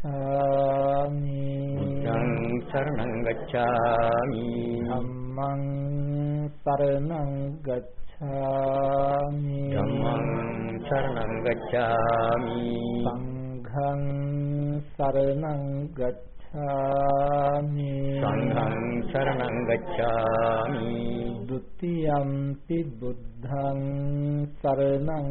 ගච්ඡාමි බුද්ධං සරණං ගච්ඡාමි ධම්මං සරණං ගච්ඡාමි ධම්මං සරණං ගච්ඡාමි සංඝං සරණං ගච්ඡාමි සංඝං සරණං ගච්ඡාමි ဒ ුතියම්පි බුද්ධං සරණං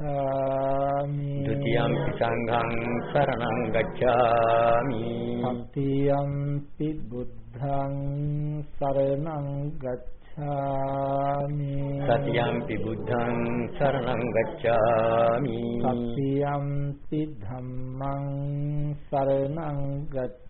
ဒ ුතියම්පි සංඝං සරණං ගච්ඡාමි। සතියම්පි බුද්ධ බුද්ධං සරණං ගච්ඡාමි। සතියම්පි බුද්ධං සරණං ගච්ඡාමි। සතියම්පි ධම්මං සරණං ගච්ඡාමි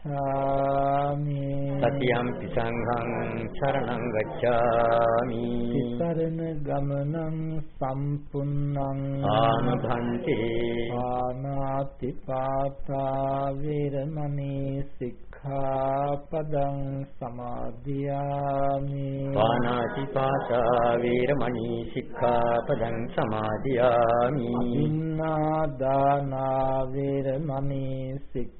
ගච්ඡාමි. සතියම්පි සංඝං සරණං ගච්ඡාමි. සරණ ගමනං සම්පුන්නං ආනභන්තේ. ආනාති පාතා වේරමණී සික්ඛාපදං සමාදියාමි. පානාති පාතා වේරමණී සික්ඛාපදං සමාදියාමි. අදින්නා දානා වේරමණී සික්ඛා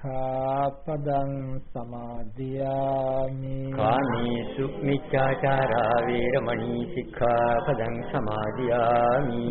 සික්ඛාපදං සමාදියාමි. කාමේසු මිච්ඡාචාරා වේරමණී සික්ඛාපදං සමාදියාමි.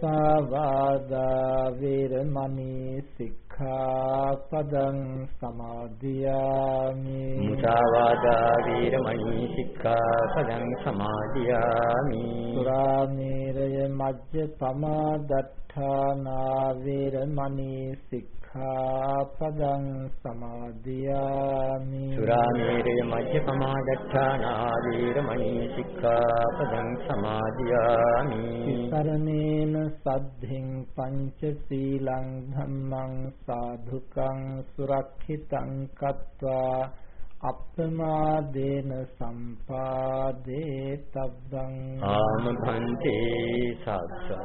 සාවාදා වේරමණී සික්ඛා සික්ඛාපදං සමාදියාමි. මුසාවාදා වීරමණී සික්ඛාපදං සමාදියාමි. සුරාමේරය මජ්ජ පමාදත්තානා වේරමණී සික්ඛාපදං සමාදියාමි. සුරාමේරය මජ්ජ පමාදත්තානා වීරමණී සික්ඛාපදං සමාදියාමි. සරණේන සද්ධින් පංච සීලං ධම්මං සාධුකං සුරක්ෂිතං කତ୍වා අප්‍රමාදේන සම්පාදේ තබ්බං. ආම භන්තේ සාත්සං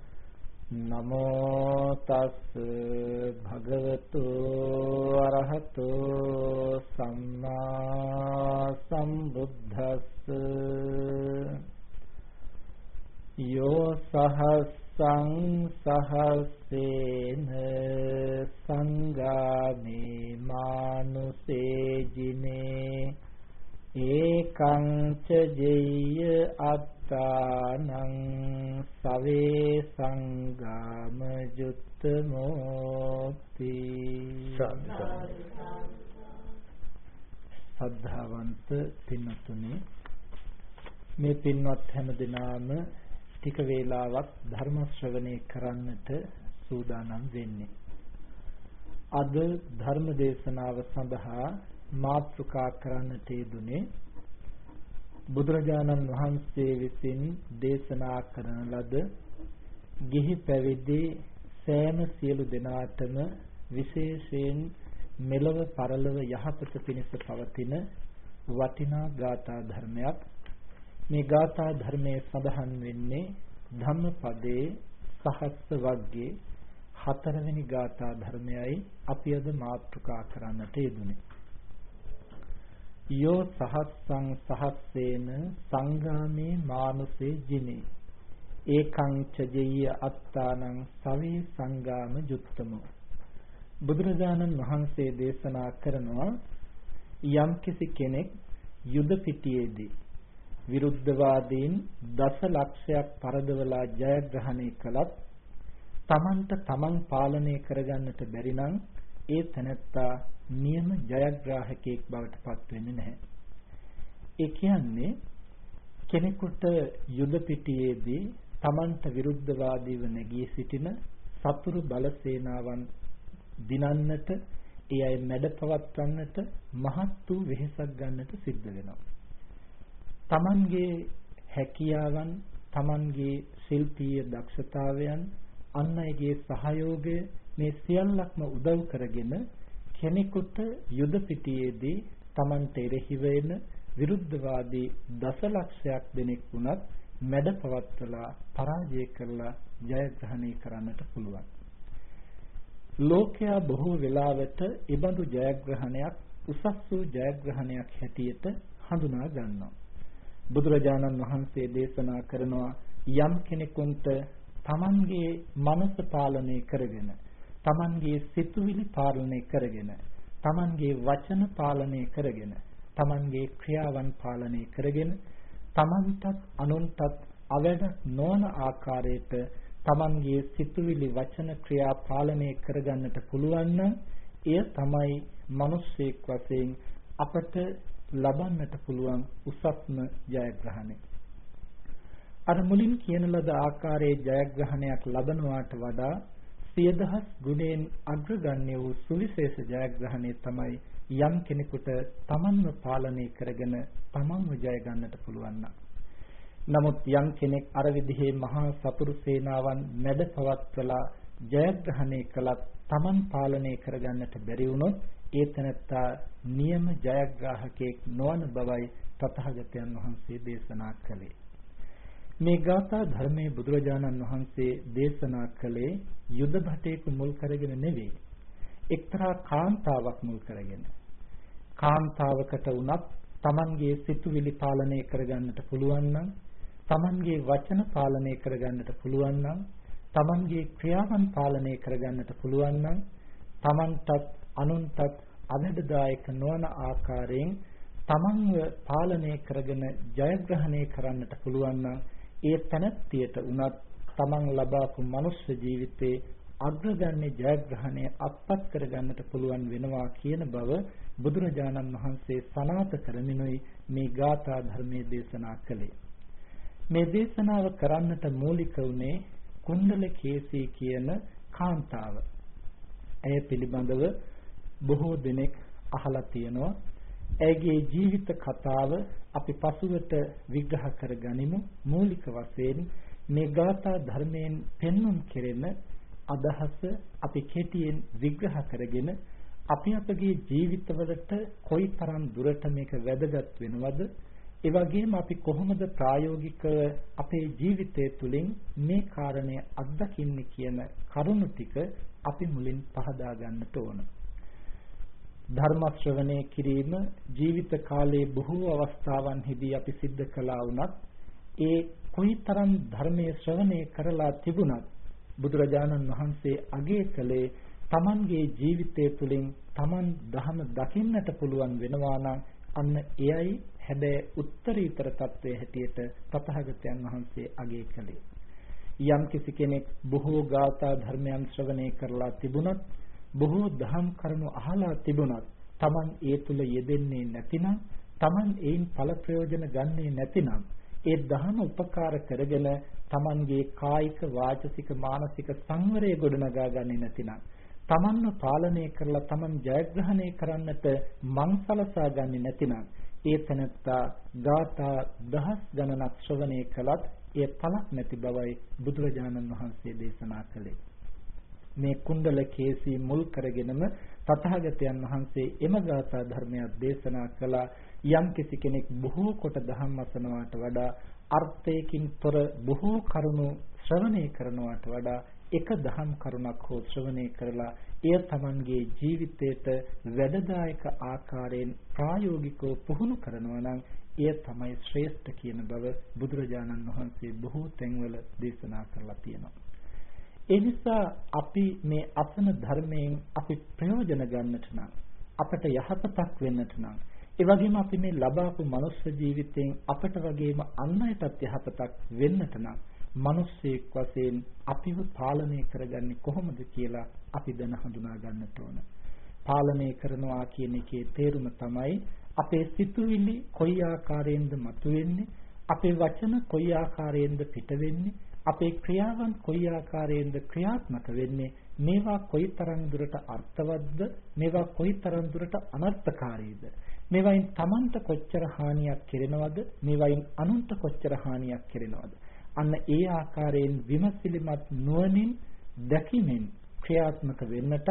නමෝ තස් භගවතු අරහතෝ සම්මා සම්බුද්දස්ස. යෝ සහස් සංසහසේන සංගාමේ මානුසේජිනේ. ඒකං ච ජෙය්‍ය අත්තානං සවේ සංගාම ජුත්තමෝති සද්ධාවන්ත පින්තුනේ මේ පින්වත් හැම දිනාම ටික වේලාවක් ධර්ම ශ්‍රවණය කරන්නට සූදානම් වෙන්නේ. අද ධර්ම දේශනාව සඳහා මාතෘකා කරන්නට යෙදුනේ බුදුරජාණන් වහන්සේ විසින් දේශනා කරන ලද ගිහි පැවිදි සෑම සියලු දෙනාටම විශේෂයෙන් මෙලව පරලව යහපත පිණිස පවතින වටිනා ගාථා ධර්මයක් මේ ගාථා ධර්මයේ සඳහන් වෙන්නේ ධම්මපදයේ සහස්ත වර්ගයේ හතරවෙනි ගාථා ධර්මයයි අපි අද මාතෘකා කරන්නට යෙදුනේ. යෝ සහස්සං සහස්සේන සංගාමේ මානුසේ ජිනේ. ඒකං ච ජෙය්‍ය අත්තානං සවේ සංගාම ජුත්තමෝ. බුදුරජාණන් වහන්සේ දේශනා කරනවා යම්කිසි කෙනෙක් යුද පිටියේදී විරුද්ධවාදීන් දස ලක්ෂයක් පරදවලා ජයග්‍රහණය කළත් තමන්ට තමන් පාලනය කරගන්නට බැරි නම් ඒ තැනැත්තා නියම ජයග්‍රාහකයෙක් බවට පත් වෙන්නේ නැහැ. ඒ කියන්නේ කෙනෙකුට යුද පිටියේදී තමන්ට විරුද්ධවාදීව නැගී සිටින සතුරු බල සේනාවන් දිනන්නට ඒ අය මැඩ පවත්වන්නට මහත් වූ වෙහෙසක් ගන්නට සිද්ධ වෙනවා. තමන්ගේ හැකියාවන් තමන්ගේ ශිල්පීය දක්ෂතාවයන් අන් අයගේ සහයෝගය මේ සියල්ලක්ම උදව් කරගෙන කෙනෙකුට යුද පිටියේදී Tamanට එරෙහි වෙන විරුද්ධවාදී දසලක්ෂයක් දෙනෙක් වුණත් මැඩ පවත්වලා පරාජය කරලා ජයග්‍රහණය කරන්නට පුළුවන්. ලෝකයා බොහෝ වෙලාවට ඉබඳු ජයග්‍රහණයක් උසස් වූ ජයග්‍රහණයක් හැටියට හඳුනා ගන්නවා. බුදුරජාණන් වහන්සේ දේශනා කරනවා යම් කෙනෙකුට තමන්ගේ මනස පාලනය කරගෙන තමන්ගේ සිතුවිලි පාලනය කරගෙන තමන්ගේ වචන පාලනය කරගෙන තමන්ගේ ක්‍රියාවන් පාලනය කරගෙන තමන්ටත් අනුන්ටත් අවැඩ නොවන ආකාරයට තමන්ගේ සිතුවිලි වචන ක්‍රියා පාලනය කරගන්නට පුළුවන් එය තමයි මිනිස්සෙක් වශයෙන් අපට ලබන්නට පුළුවන් උසස්ම ජයග්‍රහණය. අර මුලින් කියන ලද ආකාරයේ ජයග්‍රහණයක් ලබනවාට වඩා සියදහස් ගුණයෙන් අග්‍රගණ්‍ය වූ සුවිශේෂ ජයග්‍රහණය තමයි යම් කෙනෙකුට තමන්ව පාලනය කරගෙන තමන්ව ජය ගන්නට පුළුවන් නමුත් යම් කෙනෙක් අර විදිහේ මහා සතුරු සේනාවන් මැඩ පවත්වලා ජයග්‍රහණය කළත් තමන් පාලනය කරගන්නට බැරි වුණොත් ඒ තැනත්තා නියම ජයග්‍රාහකයෙක් නොවන බවයි තථාගතයන් වහන්සේ දේශනා කළේ. මේ ගාථා ධර්මයේ බුදුරජාණන් වහන්සේ දේශනා කළේ යුද භටේක මුල් කරගෙන නෙවෙයි. එක්තරා කාන්තාවක් මුල් කරගෙන. කාන්තාවකට වුණත් Tamanගේ සිතුවිලි පාලනය කරගන්නට පුළුවන් නම් Tamanගේ වචන පාලනය කරගන්නට පුළුවන් නම් Tamanගේ ක්‍රියාවන් පාලනය කරගන්නට පුළුවන් නම් Tamanටත් අනුන්ටත් අවැඩදායක නොවන ආකාරයෙන් තමන්ව පාලනය කරගෙන ජයග්‍රහණය කරන්නට පුළුවන් නම් ඒ තනත්තියට උනත් තමන් ලබාපු මනුෂ්‍ය ජීවිතේ අග්‍රගන්නේ ජයග්‍රහණය අත්පත් කරගන්නට පුළුවන් වෙනවා කියන බව බුදුරජාණන් වහන්සේ සනාත කරමිනුයි මේ ගාථා ධර්මයේ දේශනා කළේ. මේ දේශනාව කරන්නට මූලික වුණේ කුණ්ඩල කේසී කියන කාන්තාව. ඇය පිළිබඳව බොහෝ දෙනෙක් අහලා තියෙනවා. ඇයගේ ජීවිත කතාව අපි පසුවට විග්‍රහ කරගනිමු මූලික වශයෙන් මේ ගාථා ධර්මයෙන් පෙන්වුම් කෙරෙන අදහස අපි කෙටියෙන් විග්‍රහ කරගෙන අපි අපගේ ජීවිතවලට කොයිතරම් දුරට මේක වැදගත් වෙනවද ඒ වගේම අපි කොහොමද ප්‍රායෝගිකව අපේ ජීවිතය තුළින් මේ කාරණය අත්දකින්නේ කියන කරුණු ටික අපි මුලින් පහදා ගන්නට ඕන. ධර්ම ශ්‍රවණය කිරීම ජීවිත කාලයේ බොහෝ අවස්ථාවන්හිදී අපි සිද්ධ කළා වුණත් ඒ කොයිතරම් ධර්මයේ ශ්‍රවණය කරලා තිබුණත් බුදුරජාණන් වහන්සේ අගය කළේ Tamanගේ ජීවිතය තුළින් Taman ධහම දකින්නට පුළුවන් වෙනවා නම් අන්න එයයි හැබැයි උත්තරීතර తත්වයේ හැටියට තථාගතයන් වහන්සේ අගය කළේ. යම් කිසි කෙනෙක් බොහෝ ගාථා ධර්මයන් ශ්‍රවණය කරලා තිබුණත් බොහෝ දහම් කරුණු අහලා තිබුණත් Taman ඒ තුල යෙදෙන්නේ නැතිනම් Taman ඒන් ඵල ප්‍රයෝජන ගන්නේ නැතිනම් ඒ දහම උපකාර කරගෙන Tamanගේ කායික වාචසික මානසික සංවරය ගොඩනගා ගන්නේ නැතිනම් Tamanව පාලනය කරලා Taman ජයග්‍රහණය කරන්නට මං සලසා ගන්නේ නැතිනම් ඒ තනත්තා ගාථා දහස් ගණනක් ශ්‍රවණය කළත් එය පළක් නැති බවයි බුදුරජාණන් වහන්සේ දේශනා කළේ. මේ කුණ්ඩල කේසී මුල් කරගෙනම තථාගතයන් වහන්සේ එම ගාථා ධර්මයක් දේශනා කළා යම් කිසි කෙනෙක් බොහෝ කොට දහම් අසනවාට වඩා අර්ථයකින් තොර බොහෝ කරුණු ශ්‍රවණය කරනවාට වඩා එක දහම් කරුණක් හෝ ශ්‍රවණය කරලා එය Tamanගේ ජීවිතයට වැඩදායක ආකාරයෙන් ප්‍රායෝගිකව පුහුණු කරනවා නම් එය තමයි ශ්‍රේෂ්ඨ කියන බව බුදුරජාණන් වහන්සේ බොහෝ තැන්වල දේශනා කරලා තියෙනවා. ඒ නිසා අපි මේ අසන ධර්මයෙන් අපි ප්‍රයෝජන ගන්නට නම් අපට යහපතක් වෙන්නට නම් ඒ වගේම අපි මේ ලබාපු මනුස්ස ජීවිතයෙන් අපට වගේම අන් අයටත් යහපතක් වෙන්නට නම් මිනිස්සෙක් වශයෙන් අපිව පාලනය කරගන්නේ කොහොමද කියලා අපි දැන හඳුනා ගන්නට ඕන. පාලනය කරනවා කියන එකේ තේරුම තමයි අපේ සිතුවිලි කොයි ආකාරයෙන්ද මතුවෙන්නේ, අපේ වචන කොයි ආකාරයෙන්ද පිට වෙන්නේ, අපේ ක්‍රියාවන් කොයි ආකාරයෙන්ද ක්‍රියාත්මක වෙන්නේ? මේවා කොයිතරම් දුරට අර්ථවත්ද? මේවා කොයිතරම් දුරට අනර්ථකාරීද? මේවායින් Tamanට කොච්චර හානියක් කෙරෙනවද? මේවායින් අනුන්ට කොච්චර හානියක් කෙරෙනවද? අන්න ඒ ආකාරයෙන් විමසිලිමත් නුවණින් දැකීමෙන් ක්‍රියාත්මක වෙන්නටත්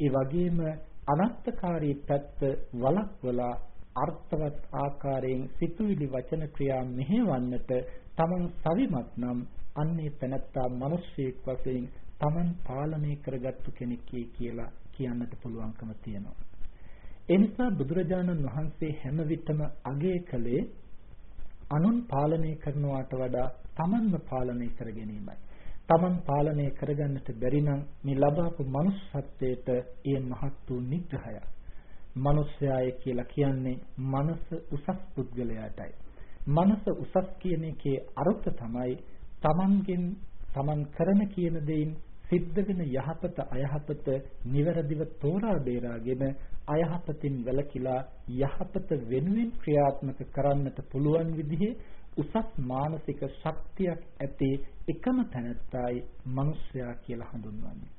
ඒ වගේම අනර්ථකාරී පැත්ත වළක්වලා අර්ථවත් ආකාරයෙන් සිතුවිලි වචන ක්‍රියා මෙහෙවන්නට තමන් සවිමත් නම් අන්නේ තැනත්තා මිනිස්සෙක් වශයෙන් Taman පාලනය කරගත්තු කෙනෙක් කියලා කියන්නට පුළුවන්කම තියෙනවා. ඒ නිසා බුදුරජාණන් වහන්සේ හැම විටම අගය කළේ අනුන් පාලනය කරනවාට වඩා Tamanම පාලනය කර ගැනීමයි. Taman පාලනය කරගන්නට බැරි නම් මේ ලබාපු manussත්වයට ඒ මහත් වූ නිග්‍රහයක්. මිනිස්යාය කියලා කියන්නේ මනස උසස් පුද්ගලයාටයි. මනස උසස් කියන එකේ අර්ථ තමයි තමන්ගෙන් තමන් කරන කියන දෙයින් සිද්ධ වෙන යහපත අයහපත නිවැරදිව තෝරා බේරාගෙන අයහපතින් වැළකීලා යහපත වෙනුවෙන් ක්‍රියාත්මක කරන්නට පුළුවන් විදිහේ උසස් මානසික ශක්තියක් ඇති එකම තැනැත්තායි මිනිසයා කියලා හඳුන්වන්නේ.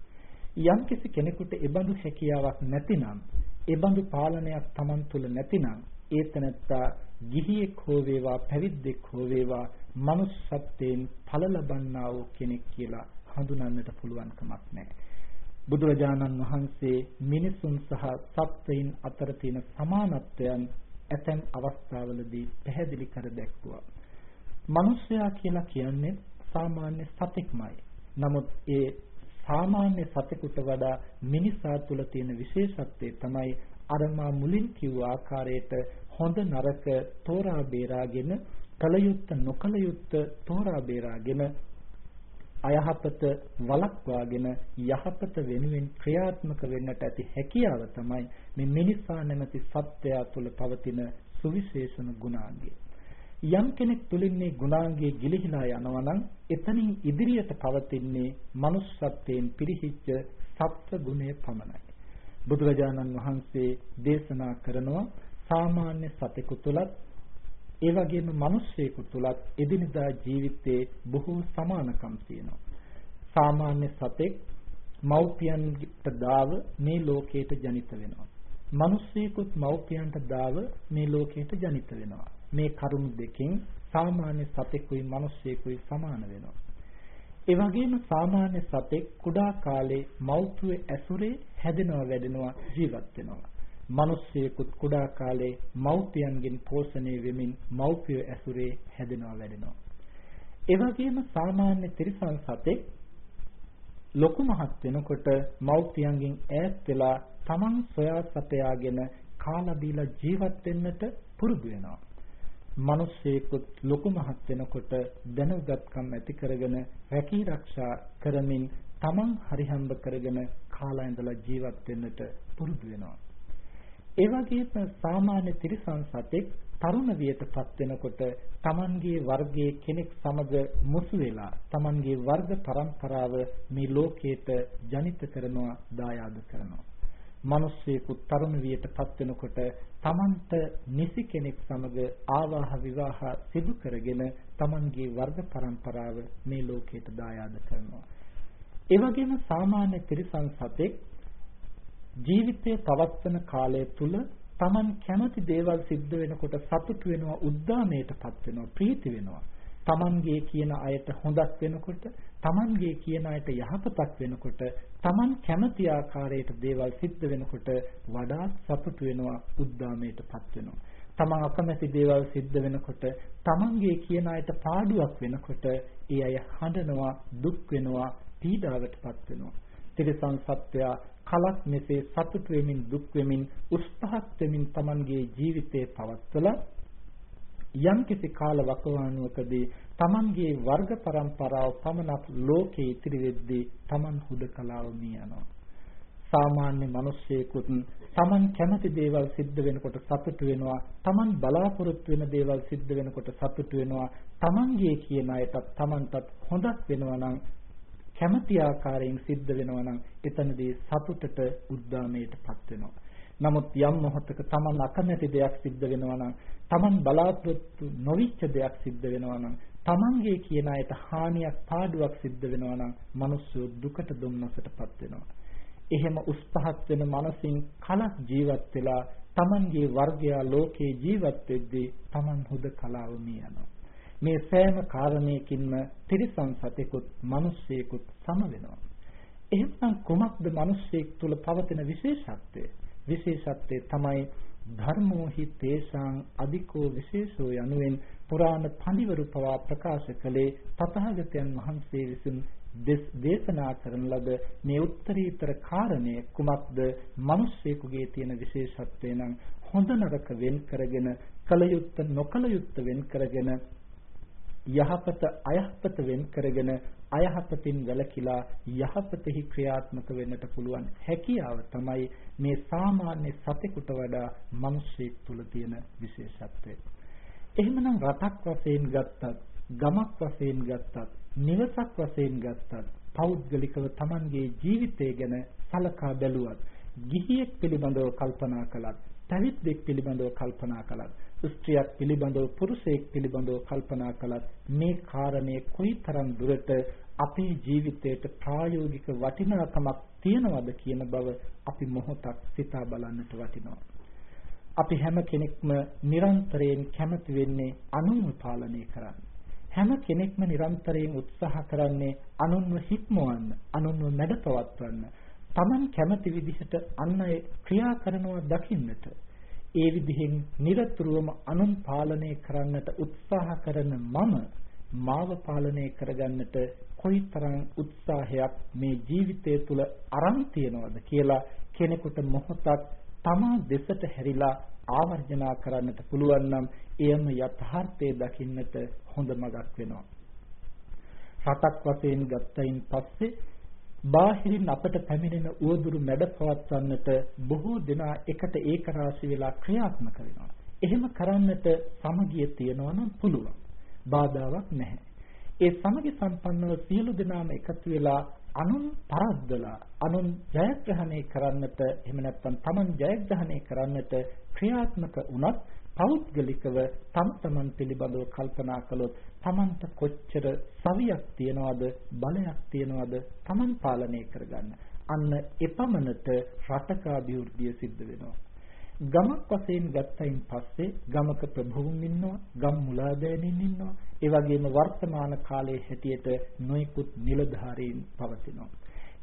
යම්කිසි කෙනෙකුට ඒබඳු හැකියාවක් නැතිනම් ඒබඳු පාලනයක් Taman තුල නැතිනම් ඒ තැනැත්තා ගිහියෙක් හෝ වේවා පැවිද්දෙක් හෝ වේවා manussත්වයෙන් ඵල ලබන්නා වූ කෙනෙක් කියලා හඳුනන්නට පුළුවන් කමක් නැහැ. බුදුරජාණන් වහන්සේ මිනිසුන් සහ සත්වයින් අතර තියෙන සමානත්වයන් ඇතැම් අවස්ථාවලදී පැහැදිලි කර දැක්වුවා. මිනිසයා කියලා කියන්නේ සාමාන්‍ය සතෙක්මයි. නමුත් ඒ සාමාන්‍ය සතෙකුට වඩා මිනිසා තුළ තියෙන විශේෂත්වය තමයි අර මා මුලින් කිව්ව ආකාරයට හොඳ නරක තෝරා බේරාගෙන කල යුත්ත නොකල යුත්ත තෝරා බේරාගෙන අයහපත වළක්වාගෙන යහපත වෙනුවෙන් ක්‍රියාත්මක වෙන්නට ඇති හැකියාව තමයි මේ මිනිසා නැමැති සත්‍යය තුළ පවතින සුවිශේෂම ගුණාංගය. යම් කෙනෙක් තුළින් මේ ගුණාංගය ගිලිහිලා යනවා නම් එතනින් ඉදිරියට පවතින්නේ manussත්වයෙන් පිරිහිච්ච සත්ව ගුණය පමණයි. බුදුරජාණන් වහන්සේ දේශනා කරනවා සාමාන්‍ය සතෙකු තුලත් ඒ වගේම මිනිස්සෙකු තුලත් එදිනදා ජීවිතයේ බොහෝ සමානකම් තියෙනවා. සාමාන්‍ය සතෙක් මව්පියන්ට දාව මේ ලෝකයට ජනිත වෙනවා. මිනිස්සෙකුත් මව්පියන්ට දාව මේ ලෝකයට ජනිත වෙනවා. මේ කරුණු දෙකෙන් සාමාන්‍ය සතෙකුයි මිනිස්සෙකුයි සමාන වෙනවා. ඒ වගේම සාමාන්‍ය සතෙක් කුඩා කාලේ මව්පිය ඇසුරේ හැදෙනවා වැඩෙනවා ජීවත් වෙනවා. මිනිස්සෙකුත් කුඩා කාලේ මව්පියන්ගෙන් පෝෂණය වෙමින් මව්පිය ඇසුරේ හැදෙනවා වැඩෙනවා. ඒ වගේම සාමාන්‍ය තිරිසන් සතෙක් ලොකු මහත් වෙනකොට මව්පියන්ගෙන් ඈත් වෙලා තමන් සොයා සපයාගෙන කාලා බීලා ජීවත් වෙන්නට පුරුදු වෙනවා. මිනිස්සෙකුත් ලොකු මහත් වෙනකොට දැනුගත්කම් ඇති කරගෙන රැකී ආරක්ෂා කරමින් තමන් හරිහම්බ කරගෙන කාලා ඉඳලා ජීවත් වෙන්නට පුරුදු වෙනවා. ඒ වගේම සාමාන්‍ය තිරිසන් සතෙක් තරුණ වියටපත් වෙනකොට Tamanගේ වර්ගයේ කෙනෙක් සමග මුසු වෙලා Tamanගේ වර්ග પરම්පරාව මේ ලෝකයට ජනිත කරනවා දායාද කරනවා. මිනිස්සෙකු තරුණ වියටපත් වෙනකොට Tamanට නිසි කෙනෙක් සමග ආවාහ විවාහ සිදු කරගෙන Tamanගේ වර්ග પરම්පරාව මේ ලෝකයට දායාද කරනවා. ඒ වගේම සාමාන්‍ය තිරිසන් සතෙක් ජීවිතය පවත්වන කාලය තුල Taman කැමති දේවල් සිද්ධ වෙනකොට සතුට වෙනවා උද්දාමයටපත් වෙනවා ප්‍රීති වෙනවා. Tamanගේ කියන අයට හොඳක් වෙනකොට Tamanගේ කියන අයට යහපතක් වෙනකොට Taman කැමති ආකාරයට දේවල් සිද්ධ වෙනකොට වඩා සතුට වෙනවා උද්දාමයටපත් වෙනවා. තමන් අකමැති දේවල් සිද්ධ වෙනකොට තමන්ගේ කියන අයට පාඩුවක් වෙනකොට ඒ අය හඬනවා දුක් වෙනවා පීඩාවටපත් වෙනවා. තිරසං සත්වයා කලක් මෙසේ සතුට වෙමින් දුක් වෙමින් උස්පහත් වෙමින් Tamanගේ ජීවිතේ පවත්වලා යම්කිසි කාල වකවානුවකදී Tamanගේ වර්ග પરම්පරාව පමණක් ලෝකේ ඉතිරි වෙද්දී Taman හුදකලාව මිය යනවා. සාමාන්‍ය මිනිස්සෙකුත් Taman කැමති දේවල් සිද්ධ වෙනකොට සතුට වෙනවා. Taman බලාපොරොත්තු වෙන දේවල් සිද්ධ වෙනකොට සතුට වෙනවා. Tamanගේ කියන අයටත් Tamanටත් හොඳක් වෙනවා නම් කැමැති ආකාරයෙන් සිද්ධ වෙනවා නම් එතනදී සතුටට උද්දාමයටපත් වෙනවා. නමුත් යම් මොහොතක Taman අකමැති දෙයක් සිද්ධ වෙනවා නම් Taman බලාපොරොත්තු නොවිච්ච දෙයක් සිද්ධ වෙනවා නම් Tamanගේ කියන අයට හානියක් පාඩුවක් සිද්ධ වෙනවා නම් මිනිස්සු දුකට දුම්නසටපත් වෙනවා. එහෙම උස් පහත් වෙන මනසින් කලක් ජීවත් වෙලා Tamanගේ වර්ගයා ලෝකේ ජීවත් වෙද්දී Taman හුදකලාව මිය යනවා. මේ සෑම කාරණයකින්ම තිරිසන් සතෙකුත් මිනිස්සෙකුත් සම වෙනවා. එහෙනම් කොමක්ද මිනිස්සෙක් තුල පවතින විශේෂත්වය? විශේෂත්වය තමයි ධර්මෝහි තේසං අධිකෝ විශේෂෝ යනුවෙන් පුරාණ පඬිවරු පවා ප්‍රකාශ කළේ තථාගතයන් වහන්සේ විසින් දේශනා කරන ලද මේ උත්තරීතර කාරණය කුමක්ද? මිනිස්සෙකුගේ තියෙන විශේෂත්වය නම් හොඳ නරක වෙන් කරගෙන කලයුත්ත නොකලයුත්ත වෙන් කරගෙන යහපත අයහපත වෙන් කරගෙන අයහපතින් වැළකීලා යහපතෙහි ක්‍රියාත්මක වෙන්නට පුළුවන් හැකියාව තමයි මේ සාමාන්‍ය සතෙකුට වඩා මිනිසෙක් තුල තියෙන විශේෂත්වය. එහෙමනම් රටක් වශයෙන් ගත්තත්, ගමක් වශයෙන් ගත්තත්, නිවසක් වශයෙන් ගත්තත්, පෞද්ගලිකව Tamanගේ ජීවිතය ගැන සලකා බැලුවත්, ගිහියෙක් පිළිබඳව කල්පනා කළත්, පැවිද්දෙක් පිළිබඳව කල්පනා කළත් ස්ත්‍රියක් පිළිබඳව පුරුෂයෙක් පිළිබඳව කල්පනා කළත් මේ කාරණේ කොයිතරම් දුරට අපේ ජීවිතයට ප්‍රායෝගික වටිනාකමක් තියනවද කියන බව අපි මොහොතක් සිතා බලන්නට වටිනවා. අපි හැම කෙනෙක්ම නිරන්තරයෙන් කැමති වෙන්නේ අනුන්ව පාලනය කරන්න. හැම කෙනෙක්ම නිරන්තරයෙන් උත්සාහ කරන්නේ අනුන්ව හික්මවන්න, අනුන්ව මැඩපවත්වන්න. Taman කැමති විදිහට අන් අය ක්‍රියා කරනවා දකින්නට. ඒ විදිහෙන් নিরතුරුවම අනුන් පාලනය කරන්නට උත්සාහ කරන මම මාව පාලනය කරගන්නට කොයිතරම් උත්සාහයක් මේ ජීවිතය තුළ අරන් තියනවද කියලා කෙනෙකුට මොහොතක් තමා දෙසට හැරිලා ආවර්ජනා කරන්නට පුළුවන් නම් එයම යථාර්ථයේ දකින්නට හොඳ මගක් වෙනවා. රටක් වශයෙන් ගත්තයින් පස්සේ බාහිරින් අපට පැමිණෙන උවදුරු මැඩ පවත්වන්නට බොහෝ දෙනා එකට ඒකරාශී වෙලා ක්‍රියාත්මක වෙනවා. එහෙම කරන්නට සමගිය තියනවා නම් පුළුවන්. බාධාවක් නැහැ. ඒ සමගි සම්පන්නව සියලු දෙනාම එකතු වෙලා අනුන් පරද්දලා අනුන් ජයග්‍රහණය කරන්නට එහෙම නැත්නම් Taman ජයග්‍රහණය කරන්නට ක්‍රියාත්මක වුණත් පෞද්ගලිකව තම තමන් පිළිබඳව කල්පනා කළොත් තමන්ට කොච්චර සවියක් තියනවද බලයක් තියනවද තමන් පාලනය කරගන්න. අන්න එපමණට රටක අභිවෘද්ධිය සිද්ධ වෙනවා. ගමක් වශයෙන් ගත්තයින් පස්සේ ගමක ප්‍රභූන් ඉන්නවා ගම් මුලාදෑනින් ඉන්නවා. ඒ වගේම වර්තමාන කාලයේ හැටියට නොයෙකුත් නිලධාරීන් පවතිනවා.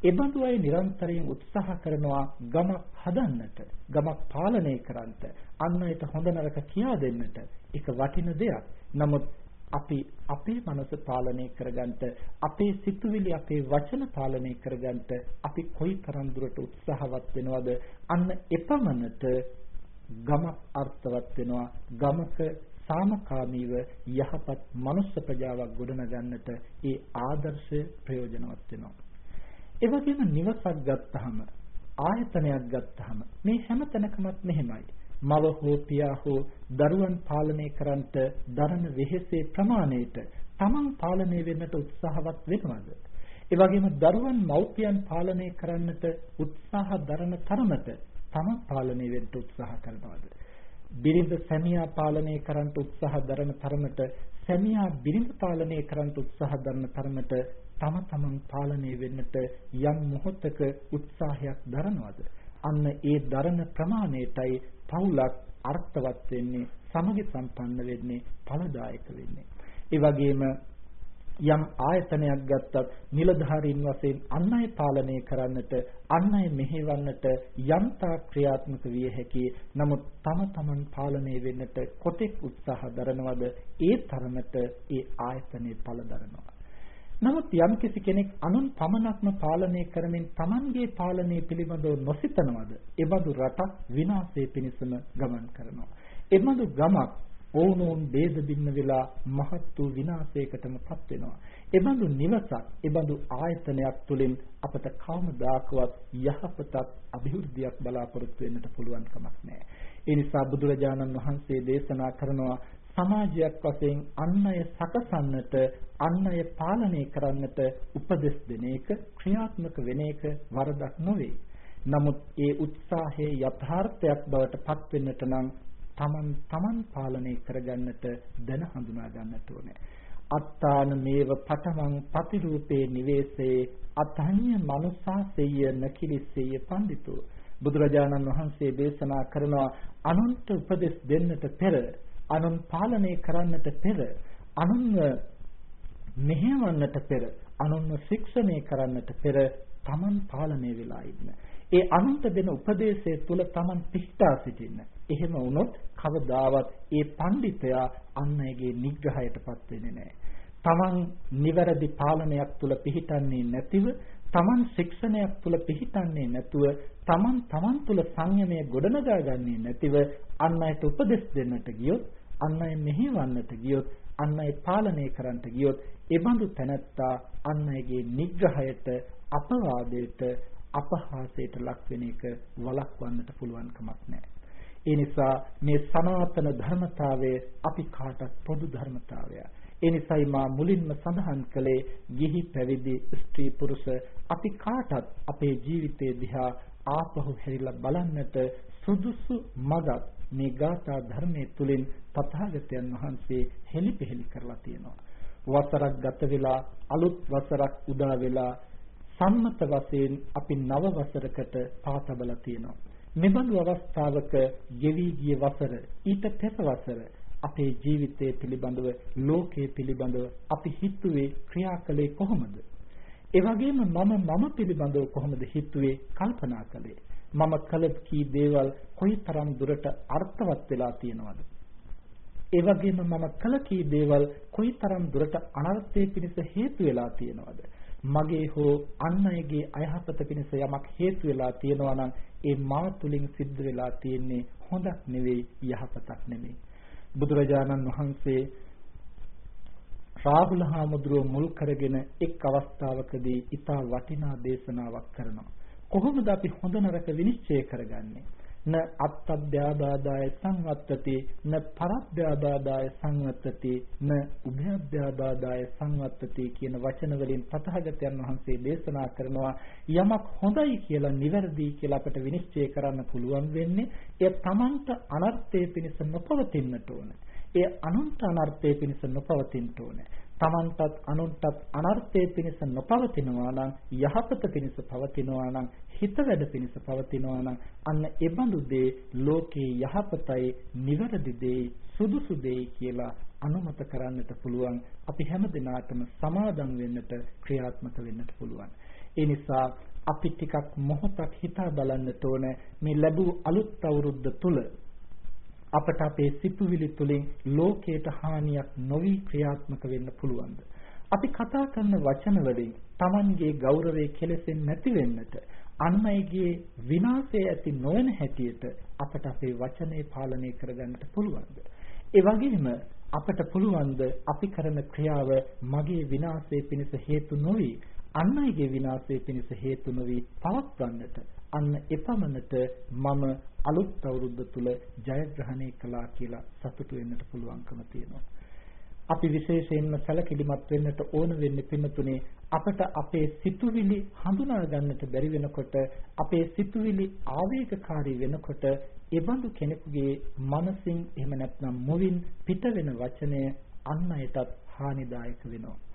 එබඳු අය නිරන්තරයෙන් උත්සාහ කරනවා ගමක් හදන්නට, ගමක් පාලනය කරන්නට, අන් අයට හොඳ නරක කියා දෙන්නට. ඒක වටින දෙයක්. නමුත් අපි අපේ මනස පාලනය කරගන්නට, අපේ සිතුවිලි, අපේ වචන පාලනය කරගන්නට අපි කොයිතරම් දුරට උත්සාහවත් වෙනවද? අන්න එපමණට ගමක් අර්ථවත් වෙනවා. ගමක සාමකාමීව යහපත් මනුස්ස ප්‍රජාවක් ගොඩනගන්නට ඒ ආදර්ශය ප්‍රයෝජනවත් වෙනවා. ඒ වගේම නිවසක් ගත්තාම ආයතනයක් ගත්තාම මේ හැම තැනකමත් මෙහෙමයි. මව හෝ පියා හෝ දරුවන් පාලනය කරන්නට දරන වෙහෙසේ ප්‍රමාණයට තමන් පාලනය වෙන්නට උත්සාහවත් වෙනවද? ඒ වගේම දරුවන් මව්පියන් පාලනය කරන්නට උත්සාහ දරන තරමට තමන් පාලනය වෙන්න උත්සාහ කරනවද? බිරිඳ සැමියා පාලනය කරන්නට උත්සාහ දරන තරමට සැමියා බිරිඳ පාලනය කරන්නට උත්සාහ දරන තරමට තම තමන් පාලනය වෙන්නට යම් මොහොතක උත්සාහයක් දරනවද? අන්න ඒ දරන ප්‍රමාණයටයි පවුලක් අර්ථවත් වෙන්නේ, සමගි සම්පන්න වෙන්නේ, ඵලදායක වෙන්නේ. ඒ වගේම යම් ආයතනයක් ගත්තත් නිලධාරීන් වශයෙන් අන් අය පාලනය කරන්නට අන් අය මෙහෙවන්නට යම්තා ක්‍රියාත්මක විය හැකි. නමුත් තම තමන් පාලනය වෙන්නට කොතෙක් උත්සාහ දරනවද? ඒ තරමට ඒ ආයතනයේ පළ දරනවා. නමුත් යම්කිසි කෙනෙක් අනුන් පමණක්ම පාලනය කරමින් Tamanගේ පාලනය පිළිබඳව නොසිතනවද? එබඳු රටක් විනාශයේ පිණිසම ගමන් කරනවා. එබඳු ගමක් ඕනෝන් ભેද බින්න වෙලා මහත් වූ විනාශයකටමපත් වෙනවා. එබඳු නිවසක්, එබඳු ආයතනයක් තුලින් අපට කවමදාකවත් යහපතක්, અભිවෘද්ධියක් බලාපොරොත්තු වෙන්නට පුළුවන් කමක් නැහැ. ඒ නිසා බුදුරජාණන් වහන්සේ දේශනා කරනවා සමාජයක් වශයෙන් අන් අය සකසන්නට අන් අය පාලනය කරන්නට උපදෙස් දෙන එක ක්‍රියාත්මක වෙන එක වරදක් නොවේ. නමුත් ඒ උත්සාහයේ යථාර්ථයක් බවට පත් වෙන්නට නම් තමන් තමන් පාලනය කරගන්නට දැන හඳුනා ගන්නට ඕනේ. අත්තාන මේව පඨමං පතිරූපේ නිවේසේ අතඤ්ඤ මනුසාසෙය නකිලිසෙය පඬිතු බුදුරජාණන් වහන්සේ දේශනා කරනවා අනුන්ට උපදෙස් දෙන්නට පෙර අනුන් පාලනය කරන්නට පෙර අනුන්ව මෙහෙවන්නට පෙර අනුන්ව ශික්ෂණය කරන්නට පෙර තමන් පාලනය වෙලා ඉන්න. ඒ අනුන්ට දෙන උපදේශය තුල තමන් පිහිටා සිටින්න. එහෙම වුණොත් කවදාවත් ඒ පඬිතයා අන් අයගේ නිග්‍රහයටපත් වෙන්නේ නැහැ. තමන් නිවැරදි පාලනයක් තුල පිහිටන්නේ නැතිව තමන් ශික්ෂණයක් තුල පිහිටන්නේ නැතුව තමන් තමන් තුල සංයමය ගොඩනගා ගන්නේ නැතිව අන් අයට උපදෙස් දෙන්නට ගියොත් අන් අය මෙහෙවන්නට ගියොත් අන් අය පාලනය කරන්නට ගියොත් එබඳු තැනැත්තා අන් අයගේ නිග්‍රහයට අපවාදයට අපහාසයට ලක් වෙන එක වළක්වන්නට පුළුවන් කමක් නැහැ. ඒ නිසා මේ සනාතන ධර්මතාවය අපි කාටත් පොදු ධර්මතාවයක්. ඒ නිසයි මා මුලින්ම සඳහන් කළේ ගිහි පැවිදි ස්ත්‍රී පුරුෂ අපි කාටත් අපේ ජීවිතයේ දිහා ආපහු හැරිලා බලන්නට සුදුසු මගක් මේ ගාථා ධර්මයේ තුලින් තථාගතයන් වහන්සේ හෙළිපෙහෙළි කරලා තියෙනවා. වසරක් ගත වෙලා අලුත් වසරක් උදා වෙලා සම්මත වශයෙන් අපි නව වසරකට පාතබලා තියෙනවා. මෙබඳු අවස්ථාවක ගෙවි ගිය වසර ඊට පෙර වසර අපේ ජීවිතය පිළිබඳව ලෝකයේ පිළිබඳව අපි හිතුවේ ක්‍රියා කළේ කොහොමද? ඒ වගේම මම මම පිළිබඳව කොහොමද හිතුවේ කල්පනා කළේ? මම කළ කී දේවල් කොයිතරම් දුරට අර්ථවත් වෙලා තියෙනවද? ඒ වගේම මම කළ කී දේවල් කොයිතරම් දුරට අනර්ථයේ පිණිස හේතු වෙලා තියෙනවද? මගේ හෝ අන් අයගේ අයහපත පිණිස යමක් හේතු වෙලා තියෙනවා නම් ඒ මා තුලින් සිද්ධ වෙලා තියෙන්නේ හොඳක් නෙවෙයි යහපතක් නෙවෙයි. බුදුරජාණන් වහන්සේ රාහුල හාමුදුරුව මුල් කරගෙන එක් අවස්ථාවකදී ඊට වටිනා දේශනාවක් කරනවා. කොහොමද අපි හොඳ නරක විනිශ්චය කරගන්නේ? න අත්තබ්බ්‍යාබාදාය සංවත්තති න පරබ්බ්‍යාබාදාය සංවත්තති න උභයබ්බ්‍යාබාදාය සංවත්තති කියන වචන වලින් තථාගතයන් වහන්සේ දේශනා කරනවා යමක් හොඳයි කියලා නිවැරදි කියලා අපට විනිශ්චය කරන්න පුළුවන් වෙන්නේ එය Tamanට අනර්ථය පිණිස නොපවතින්නට ඕන. එය අනුන්ට අනර්ථය පිණිස නොපවතින්න ඕන. තමන්ටත් අනුන්ටත් අනර්ථයේ පිණිස නොපවතිනවා නම් යහපත පිණිස පවතිනවා නම් හිත වැඩ පිණිස පවතිනවා නම් අන්න ඒ බඳු දේ ලෝකේ යහපතයි නිවැරදි දේ සුදුසු දේ කියලා අනුමත කරන්නට පුළුවන්. අපි හැම දිනාටම සමාදම් වෙන්නට ක්‍රියාත්මක වෙන්නට පුළුවන්. ඒ නිසා අපි ටිකක් මොහොතක් හිතා බලන්නට ඕන. මේ ලැබූ අලුත් අවුරුද්ද තුල අපට අපේ සිතුවිලි තුළින් ලෝකයට හානියක් නොවි ක්‍රියාත්මක වෙන්න පුළුවන්ද? අපි කතා කරන වචන වලින් Tamanගේ ගෞරවය කෙලෙසෙන්නේ නැති වෙන්නට අන් අයගේ විනාශය ඇති නොවන හැටියට අපට අපේ වචනේ පාලනය කරගන්නට පුළුවන්ද? ඒ වගේම අපට පුළුවන්ද අපි කරන ක්‍රියාව මගේ විනාශය පිණිස හේතු නොවේ අන් අයගේ විනාශය පිණිස හේතු නොවි පවත්වන්නට අන්න එපමණට මම අලුත් අවුරුද්ද තුල ජයග්‍රහණය කළා කියලා සතුටු වෙන්නට පුළුවන්කම තියෙනවා. අපි විශේෂයෙන්ම සැලකිලිමත් වෙන්නට ඕන වෙන්නේ පින්නතුනේ අපට අපේ සිතුවිලි හඳුනා ගන්නට බැරි වෙනකොට අපේ සිතුවිලි ආවේගකාරී වෙනකොට එබඳු කෙනෙකුගේ මනසින් එහෙම නැත්නම් මොවින් පිට වෙන වචනය අන් අයටත් හානිදායක වෙනවා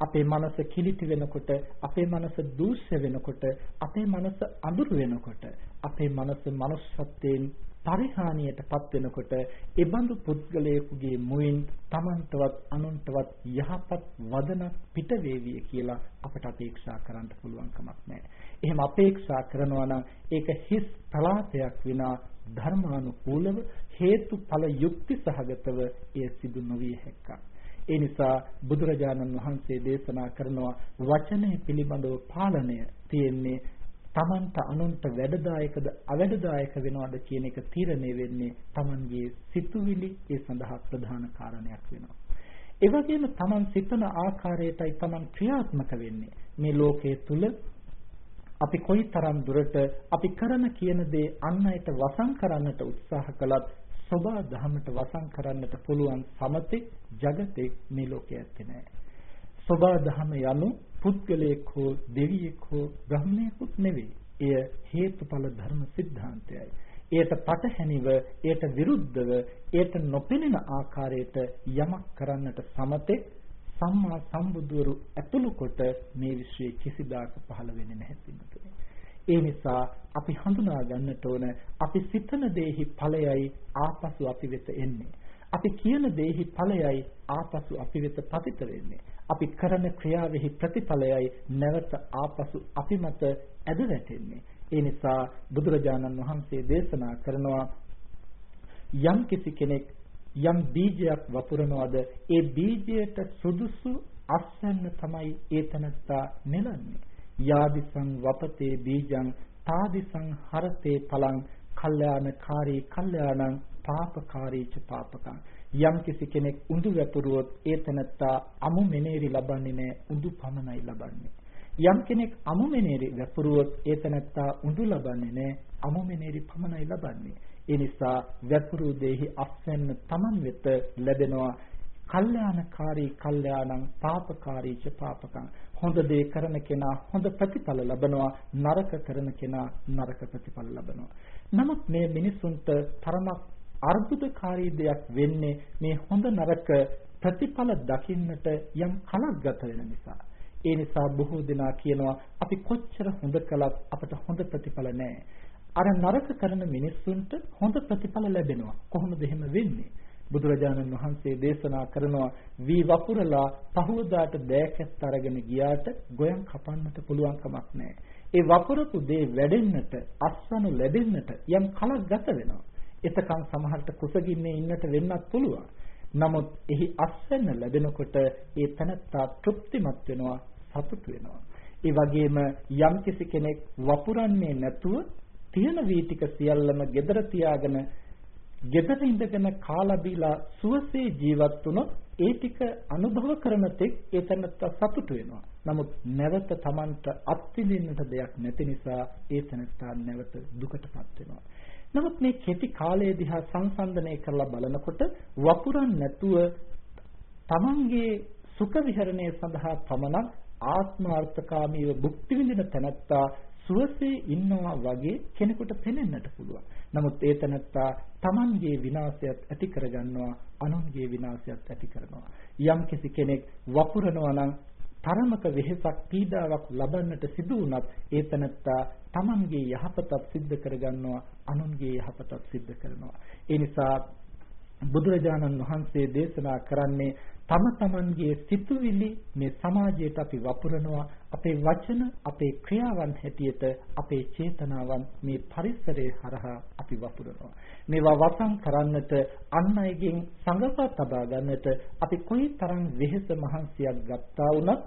අපේ මනස කිලිටි වෙනකොට අපේ මනස දූෂ්‍ය වෙනකොට අපේ මනස අඳුරු වෙනකොට අපේ මනස manussත්වයෙන් පරිහානියටපත් වෙනකොට ඒබඳු පුද්ගලයෙකුගේ මුවින් Tamanටවත් අනුන්ටවත් යහපත් වදනක් පිට වේවිය කියලා අපට අපේක්ෂා කරන්න පුළුවන් කමක් නැහැ. එහෙම අපේක්ෂා කරනවා නම් ඒක හිස් පලාතයක් විනා ධර්මානුකූලව හේතුඵල යුක්ති සහගතව එය සිදු නොවිය හැකියි. ඒ නිසා බුදුරජාණන් වහන්සේ දේශනා කරනවා වචනය පිළිබඳව පාලනය තියෙන්නේ තමන්ට අනුන්ට වැඩදායකද අවැඩදායක වෙනවද කියන එක තීරණය වෙන්නේ තමන්ගේ සිතුවිලි ඒ සඳහා ප්‍රධාන කාරණයක් වෙනවා. ඒ වගේම තමන් සිතන ආකාරයටයි තමන් ක්‍රියාත්මක වෙන්නේ. මේ ලෝකයේ තුල අපි කොයිතරම් දුරට අපි කරන කියන දේ අන් අයට වසන් කරන්නට උත්සාහ කළත් සෝබා ධමයට වසන් කරන්නට පුළුවන් සමතෙක් జగතෙක් මේ ලෝකයේ ඇත්තේ නැහැ. සෝබා ධම යනු පුද්ගලයෙක් හෝ දෙවියෙක් හෝ බ්‍රහ්මයෙකුත් නෙවෙයි. එය හේතුඵල ධර්ම સિદ્ધාන්තයයි. එයට පටහැනිව, එයට විරුද්ධව, එයට නොපෙනෙන ආකාරයට යමක් කරන්නට සමතෙක් සම්මා සම්බුදවරු ඇතුළු කොට මේ විශ්වයේ කිසිදාක පහළ වෙන්නේ නැහැ පිළිතුරේ. ඒ නිසා අපි හඳුනා ගන්නට ඕන අපි සිතන දේහි ඵලයයි ආපසු අපි වෙත එන්නේ. අපි කියන දේහි ඵලයයි ආපසු අපි වෙත පතිත වෙන්නේ. අපි කරන ක්‍රියාවෙහි ප්‍රතිඵලයයි නැවත ආපසු අපි මත ඇද වැටෙන්නේ. ඒ නිසා බුදුරජාණන් වහන්සේ දේශනා කරනවා යම් කිසි කෙනෙක් යම් බීජයක් වපුරනවද ඒ බීජයට සුදුසු අස්වැන්න තමයි ඒ තනත්තා නෙලන්නේ. යාදිසං වපතේ බීජං තාදිසං හරතේ පලං කල්යාණකාරී කල්යාණං පාපකාරී ච පාපකං. යම් කිසි කෙනෙක් උඳු වැපුරුවොත් ඒ තනත්තා අමු මෙනේරි ලබන්නේ නැහැ උඳු පමණයි ලබන්නේ. යම් කෙනෙක් අමු මෙනේරි වැපුරුවොත් ඒ තනත්තා උඳු ලබන්නේ නැහැ අමු මෙනේරි පමණයි ලබන්නේ. ඒ නිසා වැපුරු දෙහි අස්වැන්න Taman වෙත ලැබෙනවා කල්යාණකාරී කල්යාණං පාපකාරී ච පාපකං. හොඳ දේ කරන කෙනා හොඳ ප්‍රතිඵල ලබනවා නරක කරන කෙනා නරක ප්‍රතිඵල ලබනවා. නමුත් මේ මිනිසුන්ට තරමක් අර්බුදකාරී දෙයක් වෙන්නේ මේ හොඳ නරක ප්‍රතිඵල දකින්නට යම් කලක් ගත වෙන නිසා. ඒ නිසා බොහෝ දෙනා කියනවා අපි කොච්චර හොඳ කළත් අපට හොඳ ප්‍රතිඵල නැහැ. අර නරක කරන මිනිස්සුන්ට හොඳ ප්‍රතිඵල ලැබෙනවා. කොහොමද එහෙම වෙන්නේ? බුදුරජාණන් වහන්සේ දේශනා කරනවා වී වපුරලා පහවදාට දෑකැත් අරගෙන ගියාට ගොයන් කපන්නට පුළුවන් කමක් නැහැ. ඒ වපුරපු දේ වැඩෙන්නට අස්වනු ලැබෙන්නට යම් කලක් ගත වෙනවා. එතකන් සමහරට කුසගින්නේ ඉන්නට වෙන්නත් පුළුවන්. නමුත් එහි අස්වැන්න ලැබෙනකොට ඒ තනත්තා තෘප්තිමත් වෙනවා සතුට වෙනවා. ඒ වගේම යම්කිසි කෙනෙක් වපුරන්නේ නැතුව තියෙන වී ටික සියල්ලම gedara තියාගෙන ගෙදර ඉඳගෙන කාලා බීලා සුවසේ ජීවත් වුණොත් ඒ ටික අනුභව කරන තෙක් ඒ තැනත්ත සතුට වෙනවා. නමුත් නැවත Tamanට අත්විඳින්නට දෙයක් නැති නිසා ඒ තැනත්තා නැවත දුකටපත් වෙනවා. නමුත් මේ කෙටි කාලය දිහා සංසන්දනය කරලා බලනකොට වපුරන් නැතුව Tamanගේ සුඛ විහරණය සඳහා පමණක් ආත්මාර්ථකාමීව භුක්ති විඳින තැනත්තා සුවසේ ඉන්නවා වගේ කෙනෙකුට පෙනෙන්නට පුළුවන්. නමුත් ඒ තනත්තා Tamanගේ විනාශයත් ඇති කරගන්නවා අනුන්ගේ විනාශයත් ඇති කරනවා. යම් කිසි කෙනෙක් වපුරනවා නම් තරමක වෙහෙසක් පීඩාවක් ලබන්නට සිදු වුණත් ඒ තනත්තා Tamanගේ යහපතත් සිද්ධ කරගන්නවා අනුන්ගේ යහපතත් සිද්ධ කරනවා. ඒ නිසා බුදුරජාණන් වහන්සේ දේශනා කරන්නේ තම තමන්ගේ සිතුවිලි මේ සමාජයට අපි වපුරනවා අපේ වචන අපේ ක්‍රියාවන් හැටියට අපේ චේතනාවන් මේ පරිසරයේ හරහා අපි වපුරනවා. මේවා වසන් කරන්නට අන් අයගෙන් සංගපා තබා ගන්නට අපි කොයිතරම් වෙහෙස මහන්සියක් ගත්තා වුණත්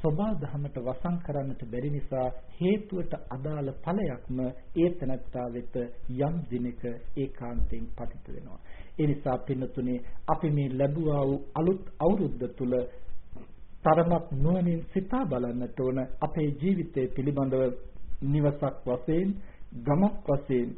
සබා දහමට වසන් කරන්නට බැරි නිසා හේතුවට අදාළ ඵලයක්ම ඒ තනත්තා වෙත යම් දිනක ඒකාන්තයෙන් පතිත වෙනවා. ඒ නිසා පින්නතුනේ අපි මේ ලැබුවා වූ අලුත් අවුරුද්ද තුල තරමක් නුවණින් සිතා බලන්නට ඕන අපේ ජීවිතය පිළිබඳව නිවසක් වශයෙන් ගමක් වශයෙන්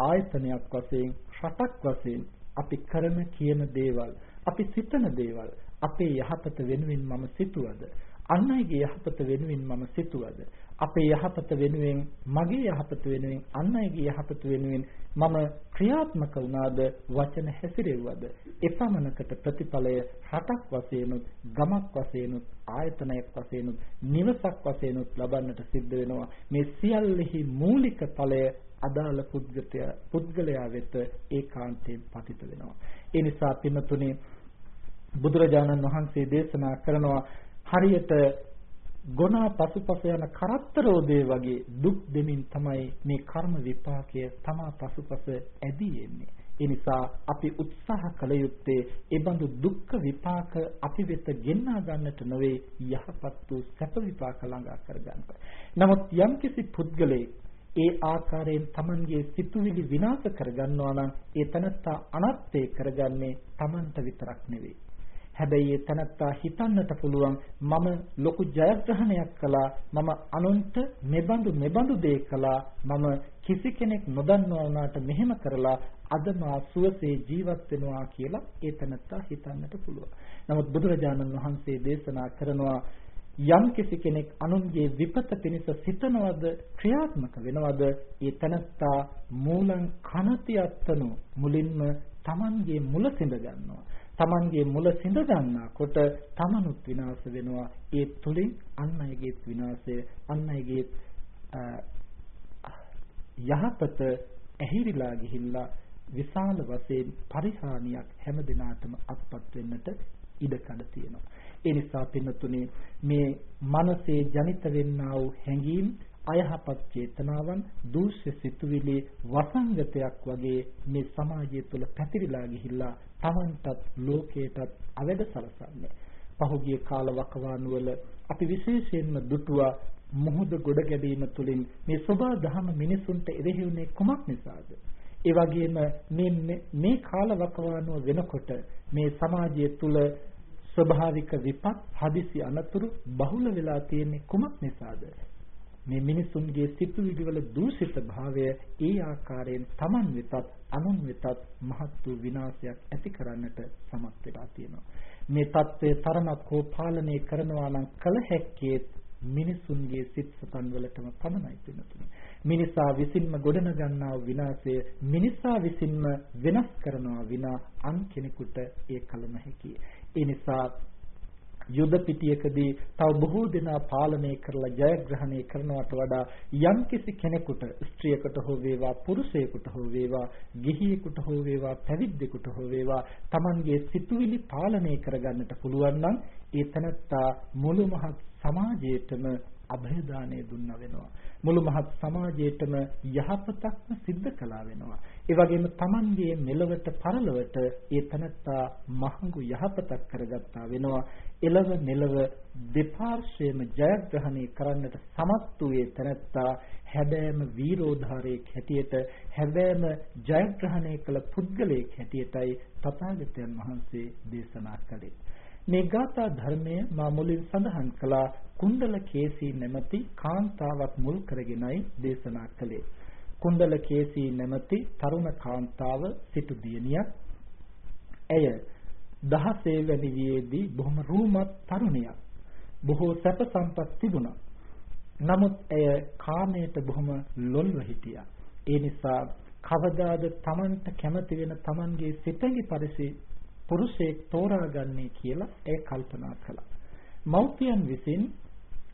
ආයතනයක් වශයෙන් රටක් වශයෙන් අපි කරන කියන දේවල් අපි සිතන දේවල් අපේ යහපත වෙනුවෙන් මම සිතුවද? අන් අයගේ යහපත වෙනුවෙන් මම සිතුවද? අපේ යහපත වෙනුවෙන් මගේ යහපත වෙනුවෙන් අන් අයගේ යහපත වෙනුවෙන් මම ක්‍රියාත්මක වුණාද? වචන හැසිරෙව්වද? එපමණකට ප්‍රතිඵලය රටක් වශයෙන් ගමක් වශයෙන් ආයතනයක් වශයෙන් නිවසක් වශයෙන් ලබන්නට සිද්ධ වෙනවා. මේ සියල්ලෙහි මූලික ඵලය අදාළ පුද්ගලයා පුද්ගලයා වෙත ඒකාන්තයෙන් පතිත වෙනවා. ඒ නිසා පින්තුනේ බුදුරජාණන් වහන්සේ දේශනා කරනවා හරියට ගොනා පසුපස යන කරත්තරෝදේ වගේ දුක් දෙමින් තමයි මේ කර්ම විපාකය තමා පසුපස ඇදී එන්නේ. ඒ නිසා අපි උත්සාහ කළ යුත්තේ ඒ බඳු දුක්ඛ විපාක අපි වෙත ගෙන්වා ගන්නට නොවේ යහපත් වූ සැප විපාක ළඟා කර ගන්නට. නමුත් යම්කිසි පුද්ගලයෙක් ඒ ආකාරයෙන් Tamanගේ සිතුවිලි විනාශ කරගන්නවා නම් ඒ තනත්තා අනත්තේ කරගන්නේ Tamanට විතරක් නෙවෙයි. හැබැයි ඒ තනත්තා හිතන්නට පුළුවන් මම ලොකු ජයග්‍රහණයක් කළා මම අනුන්ට මෙබඳු මෙබඳු දේ කළා මම කිසි කෙනෙක් නොදන්නවා වුණාට මෙහෙම කරලා අද මා සුවසේ ජීවත් වෙනවා කියලා ඒ තනත්තා හිතන්නට පුළුවන්. නමුත් බුදුරජාණන් වහන්සේ දේශනා කරනවා යම් කිසි කෙනෙක් අනුන්ගේ විපත පිණිස සිතනවද ක්‍රියාත්මක වෙනවද ඒ තනත්තා මූලං කනතියත්තනෝ මුලින්ම Tamanගේ මුල සිඳ ගන්නවා තමන්ගේ මුල සිඳ ගන්නකොට තමනුත් විනාශ වෙනවා. ඒ තුලින් අන් අයගේත් විනාශය අන් අයගේ යහපත ඇහිරිලා ගිහිල්ලා විශාල වශයෙන් පරිහානියක් හැම දිනාටම අත්පත් වෙන්නට ඉඩකඩ තියෙනවා. ඒ නිසා පින්නතුනේ මේ මනසේ ජනිත වෙන්නා වූ හැඟීම් අයහපත් චේතනාවන් දූෂ්‍ය සිතුවිලි වසංගතයක් වගේ මේ සමාජය තුළ පැතිරිලා ගිහිල්ලා Tamanටත් ලෝකයටත් අවැඩ සලසන්නේ. පහුගිය කාල වකවානු වල අපි විශේෂයෙන්ම දුටුවා මුහුද ගොඩ ගැනීම තුළින් මේ සබා දහම මිනිසුන්ට එරෙහි වුණේ කුමක් නිසාද? ඒ වගේම මේ මේ කාල වකවානුව වෙනකොට මේ සමාජය තුළ ස්වභාවික විපත් හදිසි අනතුරු බහුල වෙලා තියෙන්නේ කුමක් නිසාද? මේ මිනිසුන්ගේ සිතුවිලි වල දූෂිත භාවය ඒ ආකාරයෙන් Taman වෙතත් අනුන් වෙතත් මහත් වූ විනාශයක් ඇති කරන්නට සමත් වෙලා තියෙනවා. මේ தත්ත්වය තරමක් හෝ පාලනය කරනවා නම් කල හැක්කේ මිනිසුන්ගේ සිත් සතන් වලටම පමණයි වෙනතුනේ. මිනිසා විසින්ම ගොඩනගන්නා විනාශය මිනිසා විසින්ම වෙනස් කරනවා විනා අන් කෙනෙකුට ඒ කල නොහැකි. ඒ නිසා යුද පිටියකදී තව බොහෝ දෙනා පාලනය කරලා ජයග්‍රහණය කරනවට වඩා යම්කිසි කෙනෙකුට ස්ත්‍රියකට හෝ වේවා පුරුෂයෙකුට හෝ වේවා ගිහියෙකුට හෝ වේවා පැවිද්දෙකුට හෝ වේවා Tamanගේ සිතුවිලි පාලනය කරගන්නට පුළුවන් නම් ඒ තනත්තා මුළු මහත් සමාජයේටම અભයදානය දුන්නා වෙනවා. මුළු මහත් සමාජයේටම යහපතක්ම සිද්ධ කළා වෙනවා. ඒ වගේම Tamanගේ මෙලවට පරලවට ඒ තනත්තා මහඟු යහපතක් කරගත්තා වෙනවා එළව මෙලව දෙපාර්ශ්වයේම ජයග්‍රහණය කරන්නට සමත් වූ තැනැත්තා හැබෑම වීරෝධාරයෙක් හැටියට හැබෑම ජයග්‍රහණය කළ පුද්ගලයෙක් හැටියටයි තථාගතයන් වහන්සේ දේශනා කළේ. මේ ගාථා ධර්මය මා මුලින් සඳහන් කළා කුණ්ඩල කේසී නැමැති කාන්තාවක් මුල් කරගෙනයි දේශනා කළේ. කුණ්ඩල කේසී නැමැති තරුණ කාන්තාව සිටු දියණියක්. ඇය 16 වැනි වියේදී බොහොම රූමත් තරුණියක්. බොහෝ සැප සම්පත් තිබුණා. නමුත් ඇය කාමයට බොහොම ලොල්ව හිටියා. ඒ නිසා කවදාද Tamanට කැමති වෙන Tamanගේ සිතෙහි පරිසි පුරුෂයෙක් තෝරාගන්නේ කියලා ඇය කල්පනා කළා. මව්පියන් විසින්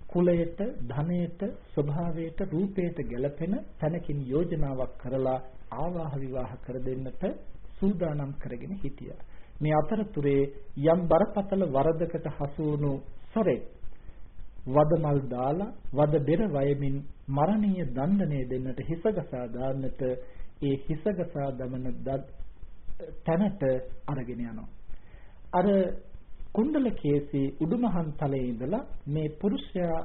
කුලයට, ධනයට, ස්වභාවයට, රූපයට ගැළපෙන තැනකින් යෝජනාවක් කරලා ආවාහ විවාහ කර දෙන්නට සූදානම් කරගෙන හිටියා. මේ අතරතුරේ යම් බරපතල වරදකට හසු වුණු සොරෙක් වදමල් දාලා වද බෙර වයමින් මරණීය දණ්ඩනය දෙන්නට හිසගසා දාන්නට ඒ හිසගසා දමන තැනට අරගෙන යනවා. අර කුණ්ඩල කේසී උඩුමහන් තලයේ ඉඳලා මේ පුරුෂයා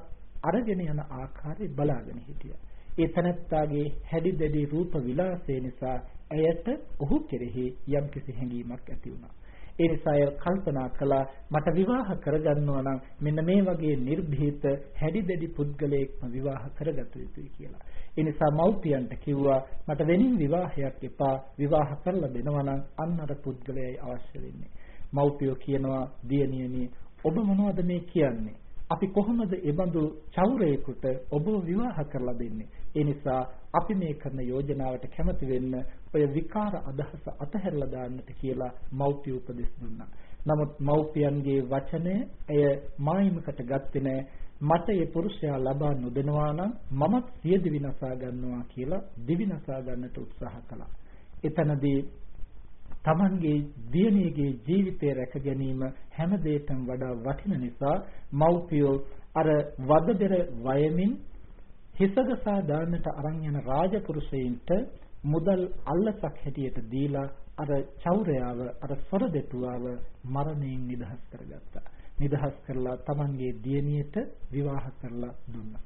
අරගෙන යන ආකාරය බලාගෙන හිටියා. ඒ තනත්තාගේ හැඩි දැඩි රූප විලාසය නිසා ඇයට ඔහු කෙරෙහි යම්කිසි හැඟීමක් ඇති වුණා. ඒ නිසා අය කල්පනා කළා මට විවාහ කරගන්නවා නම් මෙන්න මේ වගේ නිර්භීත හැඩිදැඩි පුද්ගලයෙක්ම විවාහ කරගත යුතුයි කියලා. ඒ නිසා මව්පියන්ට කිව්වා මට වෙනින් විවාහයක් එපා විවාහ කරලා දෙනවා නම් අන්න අර පුද්ගලයයි අවශ්‍ය වෙන්නේ. මව්පියෝ කියනවා දියණියනි ඔබ මොනවද මේ කියන්නේ? අපි කොහොමද ඒ බඳු චෞරයෙකුට ඔබ විවාහ කරලා දෙන්නේ? ඒ නිසා අපි මේ කරන යෝජනාවට කැමති වෙන්න ඔය විකාර අදහස අතහැරලා දාන්නට කියලා මව්පිය උපදෙස් දුන්නා. නමුත් මව්පියන්ගේ වචනය එය මායිමකට ගත්තේ නැහැ. මට මේ පුරුෂයා ලබා නොදෙනවා නම් මමත් සිය දිවි නසා ගන්නවා කියලා දිවි නසා ගන්නට උත්සාහ කළා. එතනදී Tamanගේ දියණියගේ ජීවිතය රැක ගැනීම හැම දෙයකටම වඩා වටින නිසා මව්පියෝ අර වදදෙර වයමින් හිසගසා දාන්නට අරන් යන රාජපුරුෂයින්ට මුදල් අල්ලසක් හැටියට දීලා අර චෞරයාව අර සොරදෙටුවාව මරණයෙන් නිදහස් කරගත්තා. නිදහස් කරලා Tamanගේ දියණියට විවාහ කරලා දුන්නා.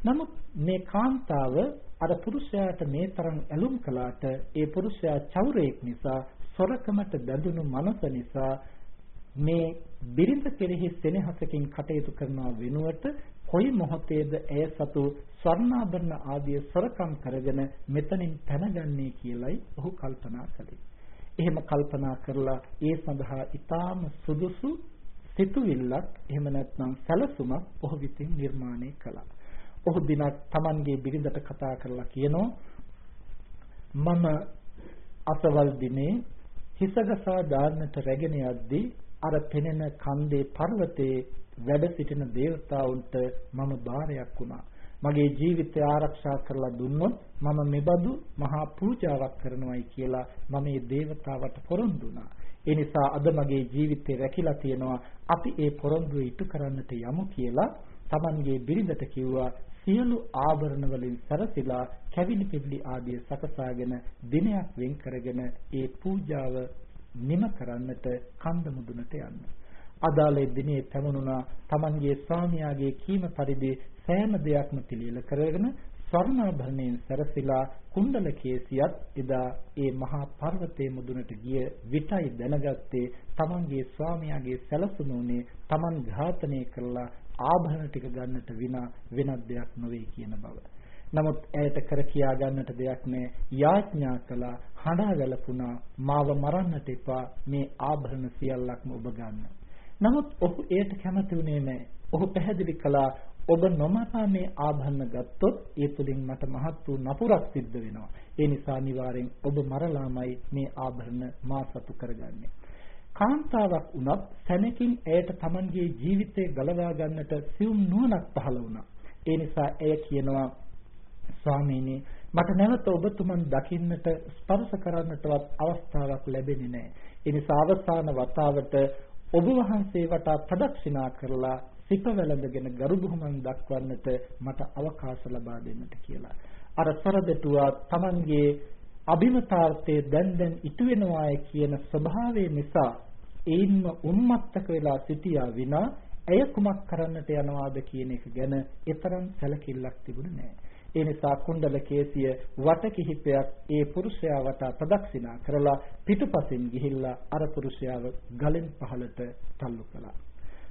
නමුත් මේ කාන්තාව අර පුරුෂයාට මේ තරම් ඇලුම් කළාට ඒ පුරුෂයා චෞරයෙක් නිසා සොරකමට බැඳුණු මනස නිසා මේ බිරිඳ කෙරෙහි සෙනෙහසකින් කටයුතු කරනවා වෙනුවට කොයි මොහොතේද ඇය සතු ස්වර්ණාභරණ ආදී සොරකම් කරගෙන මෙතනින් පැනගන්නේ කියලයි ඔහු කල්පනා කළේ. එහෙම කල්පනා කරලා ඒ සඳහා ඊටාම සුදුසු සිතුවිල්ලක් එහෙම නැත්නම් සැලසුමක් ඔහු විසින් නිර්මාණය කළා. ඔහු දිනක් Tamanගේ බිරිඳට කතා කරලා කියනවා මම අසවල් දිනේ හිසගසා දාන්නට රැගෙන යද්දී අර පෙනෙන කන්දේ පර්වතයේ වැඩ සිටින දේවතාවුන්ට මම බාරයක් වුණා. මගේ ජීවිතය ආරක්ෂා කරලා දුන්නොත් මම මෙබඳු මහා පූජාවක් කරනවායි කියලා මම මේ දේවතාවට පොරොන්දු වුණා. ඒ නිසා අද මගේ ජීවිතේ රැකිලා තියෙනවා අපි ඒ පොරොන්දුව ඉටු කරන්නට යමු කියලා Tamanගේ බිරිඳට කිව්වා සියලු ආභරණ වලින් සරසිලා කැවිලි පිවිලි ආදී සකසාගෙන දිනයක් වෙන් කරගෙන ඒ පූජාව නිම කරන්නට කන්ද මුදුනට යන්න. අදාළේ දිනේ පැමුණුණා Tamanගේ ස්වාමියාගේ කීම පරිදි සෑම දෙයක්ම පිළියෙල කරගෙන ස්වර්ණාභරණයෙන් සැරසිලා කුණ්ඩල කේසියත් එදා ඒ මහා පර්වතයේ මුදුනට ගිය විටයි දැනගත්තේ Tamanගේ ස්වාමියාගේ සැලසුමුනේ Taman ඝාතනය කළා ආභරණ ටික ගන්නට විනා වෙනත් දෙයක් නොවේ කියන බව. නමුත් ඇයට කර කියා ගන්නට දෙයක් නැහැ. යාඥා කළා, හඬා වැළපුණා, මාව මරන්නට එපා. මේ ආභරණ සියල්ලක්ම ඔබ ගන්න. නමුත් ඔහු එයට කැමති වුණේ නැහැ. ඔහු පැහැදිලි කළා ඔබ නොමතා මේ ආභරණ ගත්තොත් ඒ තුලින් මට මහත් වූ නපුරක් සිද්ධ වෙනවා. ඒ නිසා අනිවාර්යෙන් ඔබ මරලාමයි මේ ආභරණ මා සතු කරගන්නේ. කාන්තාවක් වුණත් සැනකින් ඇයට Tamanගේ ජීවිතය ගලවා ගන්නට සියුම් නුවණක් පහළ වුණා. ඒ නිසා ඇය කියනවා ස්වාමීනි මට නැවත ඔබතුමන් දකින්නට ස්පර්ශ කරන්නටවත් අවස්ථාවක් ලැබෙන්නේ නැහැ. ඒ නිසා අවසාන වතාවට ඔබ වහන්සේ වටා ප්‍රදක්ෂිනා කරලා සිත වැළඳගෙන ගරු බුහුමන් දක්වන්නට මට අවකාශ ලබා දෙන්නට කියලා. අර සරදෙටුවා Tamanගේ අභිමතාර්ථයේ දැන් දැන් ඉටු වෙනවාය කියන ස්වභාවය නිසා ඒන්ම උන්මත්තක වෙලා සිටියා විනා ඇය කුමක් කරන්නට යනවාද කියන එක ගැන ඊතරම් සැලකිල්ලක් තිබුණේ නැහැ. ඒ නිසා කුණ්ඩල කේසිය වට කිහිපයක් ඒ පුරුෂයා වටා ප්‍රදක්ෂිනා කරලා පිටුපසින් ගිහිල්ලා අර පුරුෂයාව ගලෙන් පහළට තල්ලු කළා.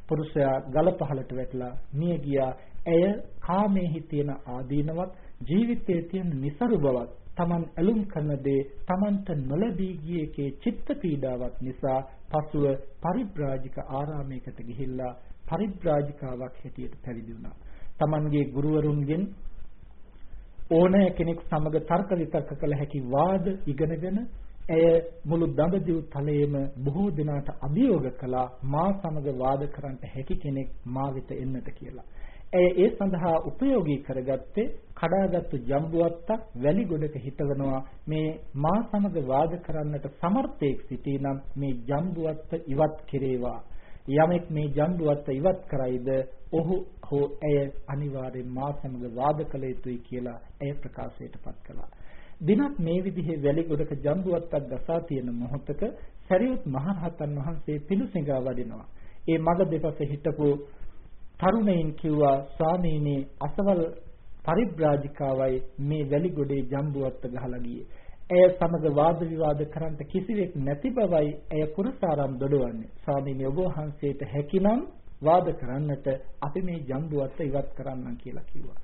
පුරුෂයා ගල පහළට වැටලා මිය ගියා. ඇය කාමයේ තියෙන ආදීනවත් ජීවිතයේ තියෙන નિසරු බවත් Taman ඇලුම් කරන දේ Tamanට නොලැබී ගිය එකේ චිත්ත පීඩාවක් නිසා පසුව පරිබ්‍රාජික ආරාමයකට ගිහිල්ලා පරිබ්‍රාජිකාවක් හැටියට පැවිදි වුණා. Tamanගේ ගුරුවරුන්ගෙන් ඕනෑ කෙනෙක් සමග තර්ක විතර්ක කළ හැකි වාද ඉගෙනගෙන ඇය මුළු දඹදිව් තලයේම බොහෝ දිනකට අභියෝග කළා මා සමග වාද කරන්නට හැකි කෙනෙක් මා වෙත එන්නට කියලා. ඇය ඒ සඳහා උපයෝගී කරගත්තේ කඩාගත්තු ජම්බුවත්තක් වැලි ගොඩක හිටවනවා මේ මා සමග වාද කරන්නට සමර්ථයෙක් සිටීනම් මේ ජම්බුවත්ත ඉවත් කෙරේවා යමෙක් මේ ජම්බුවත්ත ඉවත් කරයිද ඔහු හෝ ඇය අනිවාර්යෙන් මා සමග වාද කළ යුතුයි කියලා ඇය ප්‍රකාශයටපත් කළා. දිනක් මේ විදිහේ වැලි ගොඩක ජම්බුවත්තක් ගසා තියෙන මොහොතක සරියුත් මහරහතන් වහන්සේ පිණුසිඟා වඩිනවා. ඒ මග දෙපස හිටපු තරුණයින් කිව්වා ස්වාමීනි අසවල් පරිබ්‍රාජිකාවයි මේ වැලි ගොඩේ ජම්බුවත්ත ගහලා ගියේ. ඇය සමග වාද විවාද කරන්නට කිසිවෙක් නැති බවයි ඇය පුරසාරම් දොඩවන්නේ. ස්වාමීනි ඔබ වහන්සේට හැකිනම් වාද කරන්නට අපි මේ ජම්බුවත් ඉවත් කරන්නම් කියලා කිව්වා.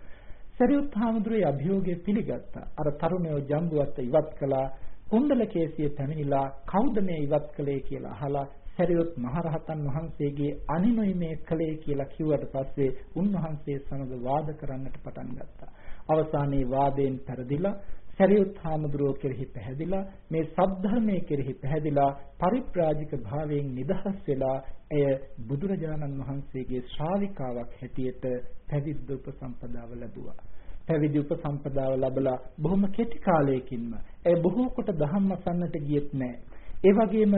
සරියුත් හාමුදුරුවෝ අභියෝගය පිළිගත්තා. අර තරුණයෝ ජම්බුවත් ඉවත් කළා. කුණ්ඩලකේසිය පැමිණිලා කවුද මේ ඉවත් කළේ කියලා අහලා සරියුත් මහරහතන් වහන්සේගේ අනිමයි මේ කලේ කියලා කිව්වට පස්සේ උන්වහන්සේ සමග වාද කරන්නට පටන් ගත්තා. අවසානයේ වාදයෙන් පෙරදිලා සරියුත් හාමුදුරුවෝ කෙරෙහි පැහැදිලා මේ සද්ධර්මයේ කෙරෙහි පැහැදිලා පරිප්‍රාජික භාවයෙන් නිදහස් වෙලා එය බුදුරජාණන් වහන්සේගේ ශ්‍රාවිකාවක් හැටියට පැවිද්ද උපසම්පදාව ලැබුවා. පැවිදි උපසම්පදාව ලැබලා බොහොම කෙටි කාලයකින්ම එය බොහෝ කොට ධම්ම අසන්නට ගියෙත් නැහැ. ඒ වගේම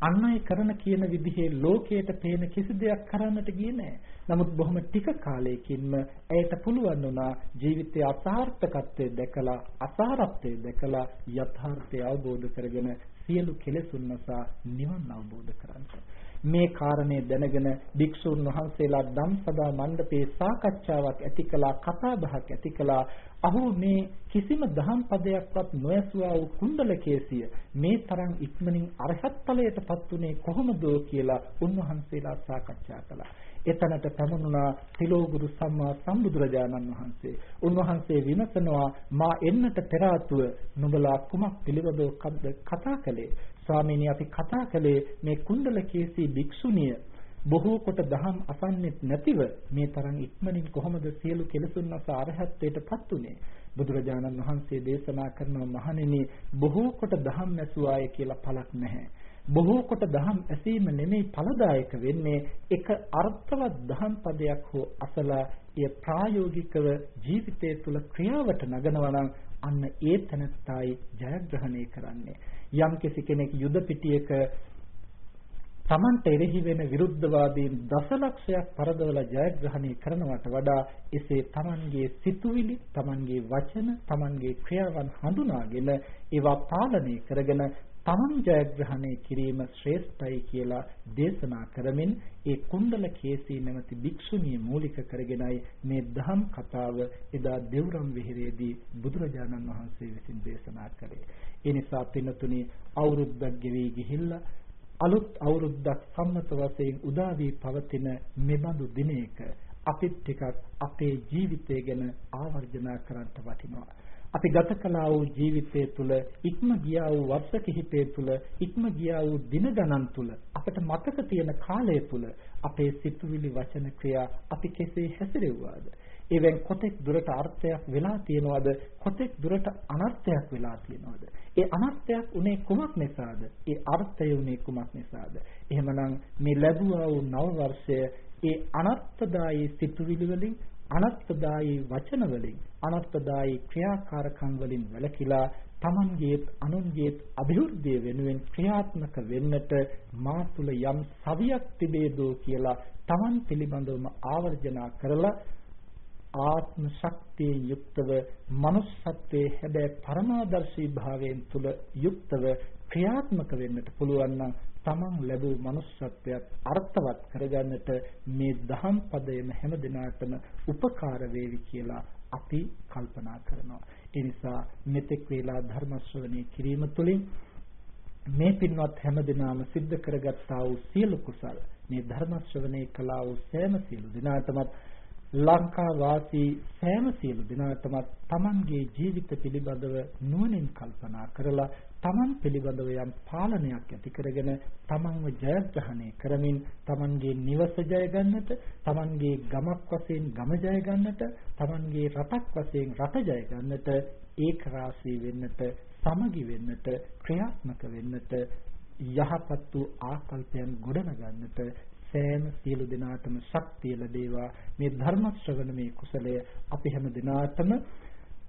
අන් අය කරන කියන විදිහේ ලෝකයට පේන කිසි දෙයක් කරන්නට ගියේ නැහැ. නමුත් බොහොම ටික කාලයකින්ම ඇයට පුළුවන් වුණා ජීවිතයේ අසාර්ථකත්වය දැකලා අසාරත්වය දැකලා යථාර්ථය අවබෝධ කරගෙන සියලු කෙලෙසුන් නැසා නිවන් අවබෝධ කරගන්න. මේ කාරණේ දැනගෙන භික්ෂුන් වහන්සේලා ධම්සභා මණ්ඩපේ සාකච්ඡාවක් ඇති කළා කතා බහක් ඇති කළා අහෝ මේ කිසිම දහම් පදයක්වත් නොයසුවා වූ කුණ්ඩලකේසිය මේ තරම් ඉක්මනින් අරහත් ඵලයටපත් උනේ කොහොමද කියලා උන්වහන්සේලා සාකච්ඡා කළා එතනට පැමුණුණා තිලෝගුරු සම්මා සම්බුදුරජාණන් වහන්සේ. උන්වහන්සේ විමසනවා මා එන්නට පෙර ආතුව නුඹලා කුමක් පිළිබඳව කතා කළේ? ස්වාමීනි අපි කතා කළේ මේ කුණ්ඩලකේසී භික්ෂුණිය බොහෝ කොට දහම් අසන්නෙත් නැතිව මේ තරම් ඉක්මනින් කොහොමද සියලු කෙලෙසුන් නැස අරහත්ත්වයටපත් උනේ? බුදුරජාණන් වහන්සේ දේශනා කරනවා මහණෙනි බොහෝ කොට දහම් නැසුවාය කියලා පළක් නැහැ. බොහෝ කොට දහම් ඇසීම නෙමෙයි ඵලදායක වෙන්නේ එක අර්ථවත් දහම් පදයක් හෝ අසලා එය ප්‍රායෝගිකව ජීවිතය තුළ ක්‍රියාවට නගනවා නම් අන්න ඒ තැනත්තායි ජයග්‍රහණය කරන්නේ. යම් කෙනෙක් යුද පිටියක තමන්ට එරෙහි වෙන විරුද්ධවාදීන් දසලක්ෂයක් පරදවලා ජයග්‍රහණය කරනවට වඩා එසේ තමන්ගේ සිතුවිලි, තමන්ගේ වචන, තමන්ගේ ක්‍රියාවන් හඳුනාගෙන ඒවා පාලනය කරගෙන තමන් ජයග්‍රහණය කිරීම ශ්‍රේෂ්ඨයි කියලා දේශනා කරමින් ඒ කුණ්ඩල කේසී නැමැති භික්ෂුණිය මූලික කරගෙනයි මේ ධම් කතාව එදා දෙව්රම් විහෙරේදී බුදුරජාණන් වහන්සේ විසින් දේශනා කළේ. ඒ නිසා පින්නතුනි අවුරුද්දක් ගෙවි ගිහිල්ලා අලුත් අවුරුද්දක් සම්මත වශයෙන් උදා වී පවතින මෙබඳු දිනයක අපිත් ටිකක් අපේ ජීවිතය ගැන ආවර්ජනා කරන්න වටිනවා. අපි ගත කළා වූ ජීවිතය තුළ ඉක්ම ගියා වූ වර්ෂ කිහිපය තුළ ඉක්ම ගියා වූ දින ගණන් තුළ අපට මතක තියෙන කාලය තුළ අපේ සිතුවිලි වචන ක්‍රියා අපි කෙසේ හැසිරෙව්වාද ඒවෙන් කොතෙක් දුරට අර්ථයක් වෙලා තියෙනවද? කොතෙක් දුරට අනර්ථයක් වෙලා තියෙනවද? ඒ අනර්ථයක් උනේ කුමක් නිසාද? ඒ අර්ථය උනේ කුමක් නිසාද? එහෙමනම් මේ ලැබුවා වූ නව වර්ෂය ඒ අනර්ථදායී සිතුවිලි වලින් අනත්පදායී වචන වලින් අනත්පදායී ක්‍රියාකාරකම් වලින් වැළකීලා තමන්ගේත් අනුන්ගේත් અભිවෘද්ධිය වෙනුවෙන් ක්‍රියාත්මක වෙන්නට මා තුල යම් සවියක් තිබේදෝ කියලා තමන් පිළිබඳවම ආවර්ජනා කරලා ආත්ම ශක්තියෙන් යුක්තව manussත්වයේ හැබැයි පරමාදර්ශී භාවයෙන් තුල යුක්තව ක්‍රියාත්මක වෙන්නට පුළුවන් නම් තමන් ලැබූ manussත්වයට අර්ථවත් කරගන්නට මේ දහම් පදයම හැම දිනාටම උපකාර වේවි කියලා අපි කල්පනා කරනවා. ඒ නිසා මෙතෙක් වේලා ධර්ම ශ්‍රවණය කිරීම තුළින් මේ පින්වත් හැම දිනාම සිද්ධ කරගත්තා වූ සියලු කුසල් මේ ධර්ම ශ්‍රවණය කළා වූ සෑම සියලු දිනාටමත් ලංකා වාසී සෑම සියලු දෙනාටම තමන්ගේ ජීවිත පිළිබඳව නුවණින් කල්පනා කරලා තමන් පිළිබඳව යම් පාලනයක් ඇති කරගෙන තමන්ව ජයග්‍රහණය කරමින් තමන්ගේ නිවස ජය ගන්නට තමන්ගේ ගමක් වශයෙන් ගම ජය ගන්නට තමන්ගේ රටක් වශයෙන් රට ජය ගන්නට ඒක රාශී වෙන්නට සමගි වෙන්නට ක්‍රියාත්මක වෙන්නට යහපත් වූ ආකල්පයන් ගොඩනගන්නට සෑම සියලු දෙනාටම ශක්තිය ලැබේවා මේ ධර්ම ශ්‍රවණමේ කුසලය අපි හැම දිනාටම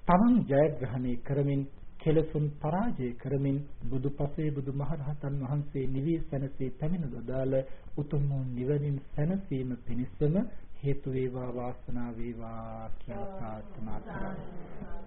තමන් ජයග්‍රහණය කරමින් කෙලසුන් පරාජය කරමින් බුදුපසේ බුදුමහරහතන් වහන්සේ නිවී සැනසී පැමිණ දදාල උතුම් වූ නිවනින් සැනසීම පිණිසම හේතු වේවා වාසනාව වේවා කියලා ප්‍රාර්ථනා කරා.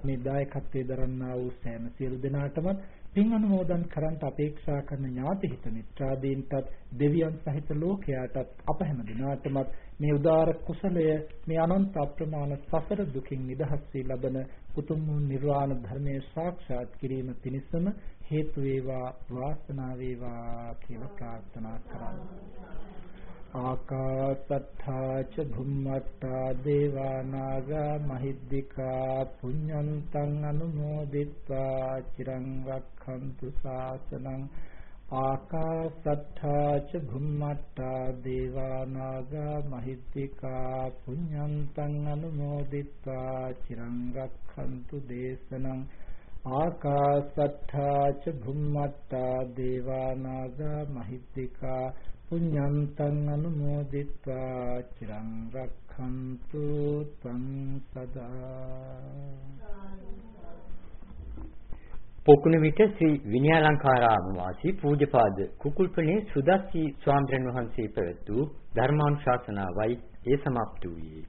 මේ දායකත්වයේ දරන්නා වූ සෑම සියලු දෙනාටම පින් අනුමෝදන් කරන්ට අපේක්ෂා කරන ඥාති හිත මිත්‍රාදීන්ටත් දෙවියන් සහිත ලෝකයාටත් අප හැම දිනාටම මේ උදාර කුසලය මේ අනන්ත අප්‍රමාණ සසර දුකින් නිදහස් වී ලබන උතුම් වූ නිර්වාණ ධර්මයේ සාක්ෂාත් කිරීම පිණිසම හේතු වේවා වාසනාව වේවා කියලා ප්‍රාර්ථනා කරන්නේ ආකාසත්තා ච භුම්මත්තා දේවානාග මහිද්దికා පුඤ්ඤන්තං අනුමෝදිත්වා චිරං රක්ඛන්තු ශාසනං ආකාසත්තා ච භුම්මත්තා දේවානාග මහිද්దికා පුඤ්ඤන්තං අනුමෝදිත්වා චිරං රක්ඛන්තු දේශනං ආකාසත්තා ච භුම්මත්තා දේවානාග මහිද්దికා පුඤ්ඤන්තං අනුමෝදිත්වා චිරං රක්ඛන්තු ත්වං සදා පොකුණ විට ශ්‍රී විනයාලංකාරාම වාසී පූජ්‍යපාද කුකුල්පනේ සුදස්සි ස්වාමීන් වහන්සේ පැවැත් වූ ධර්මානුශාසනාවයි ඒ સમાપ્ત වූයේ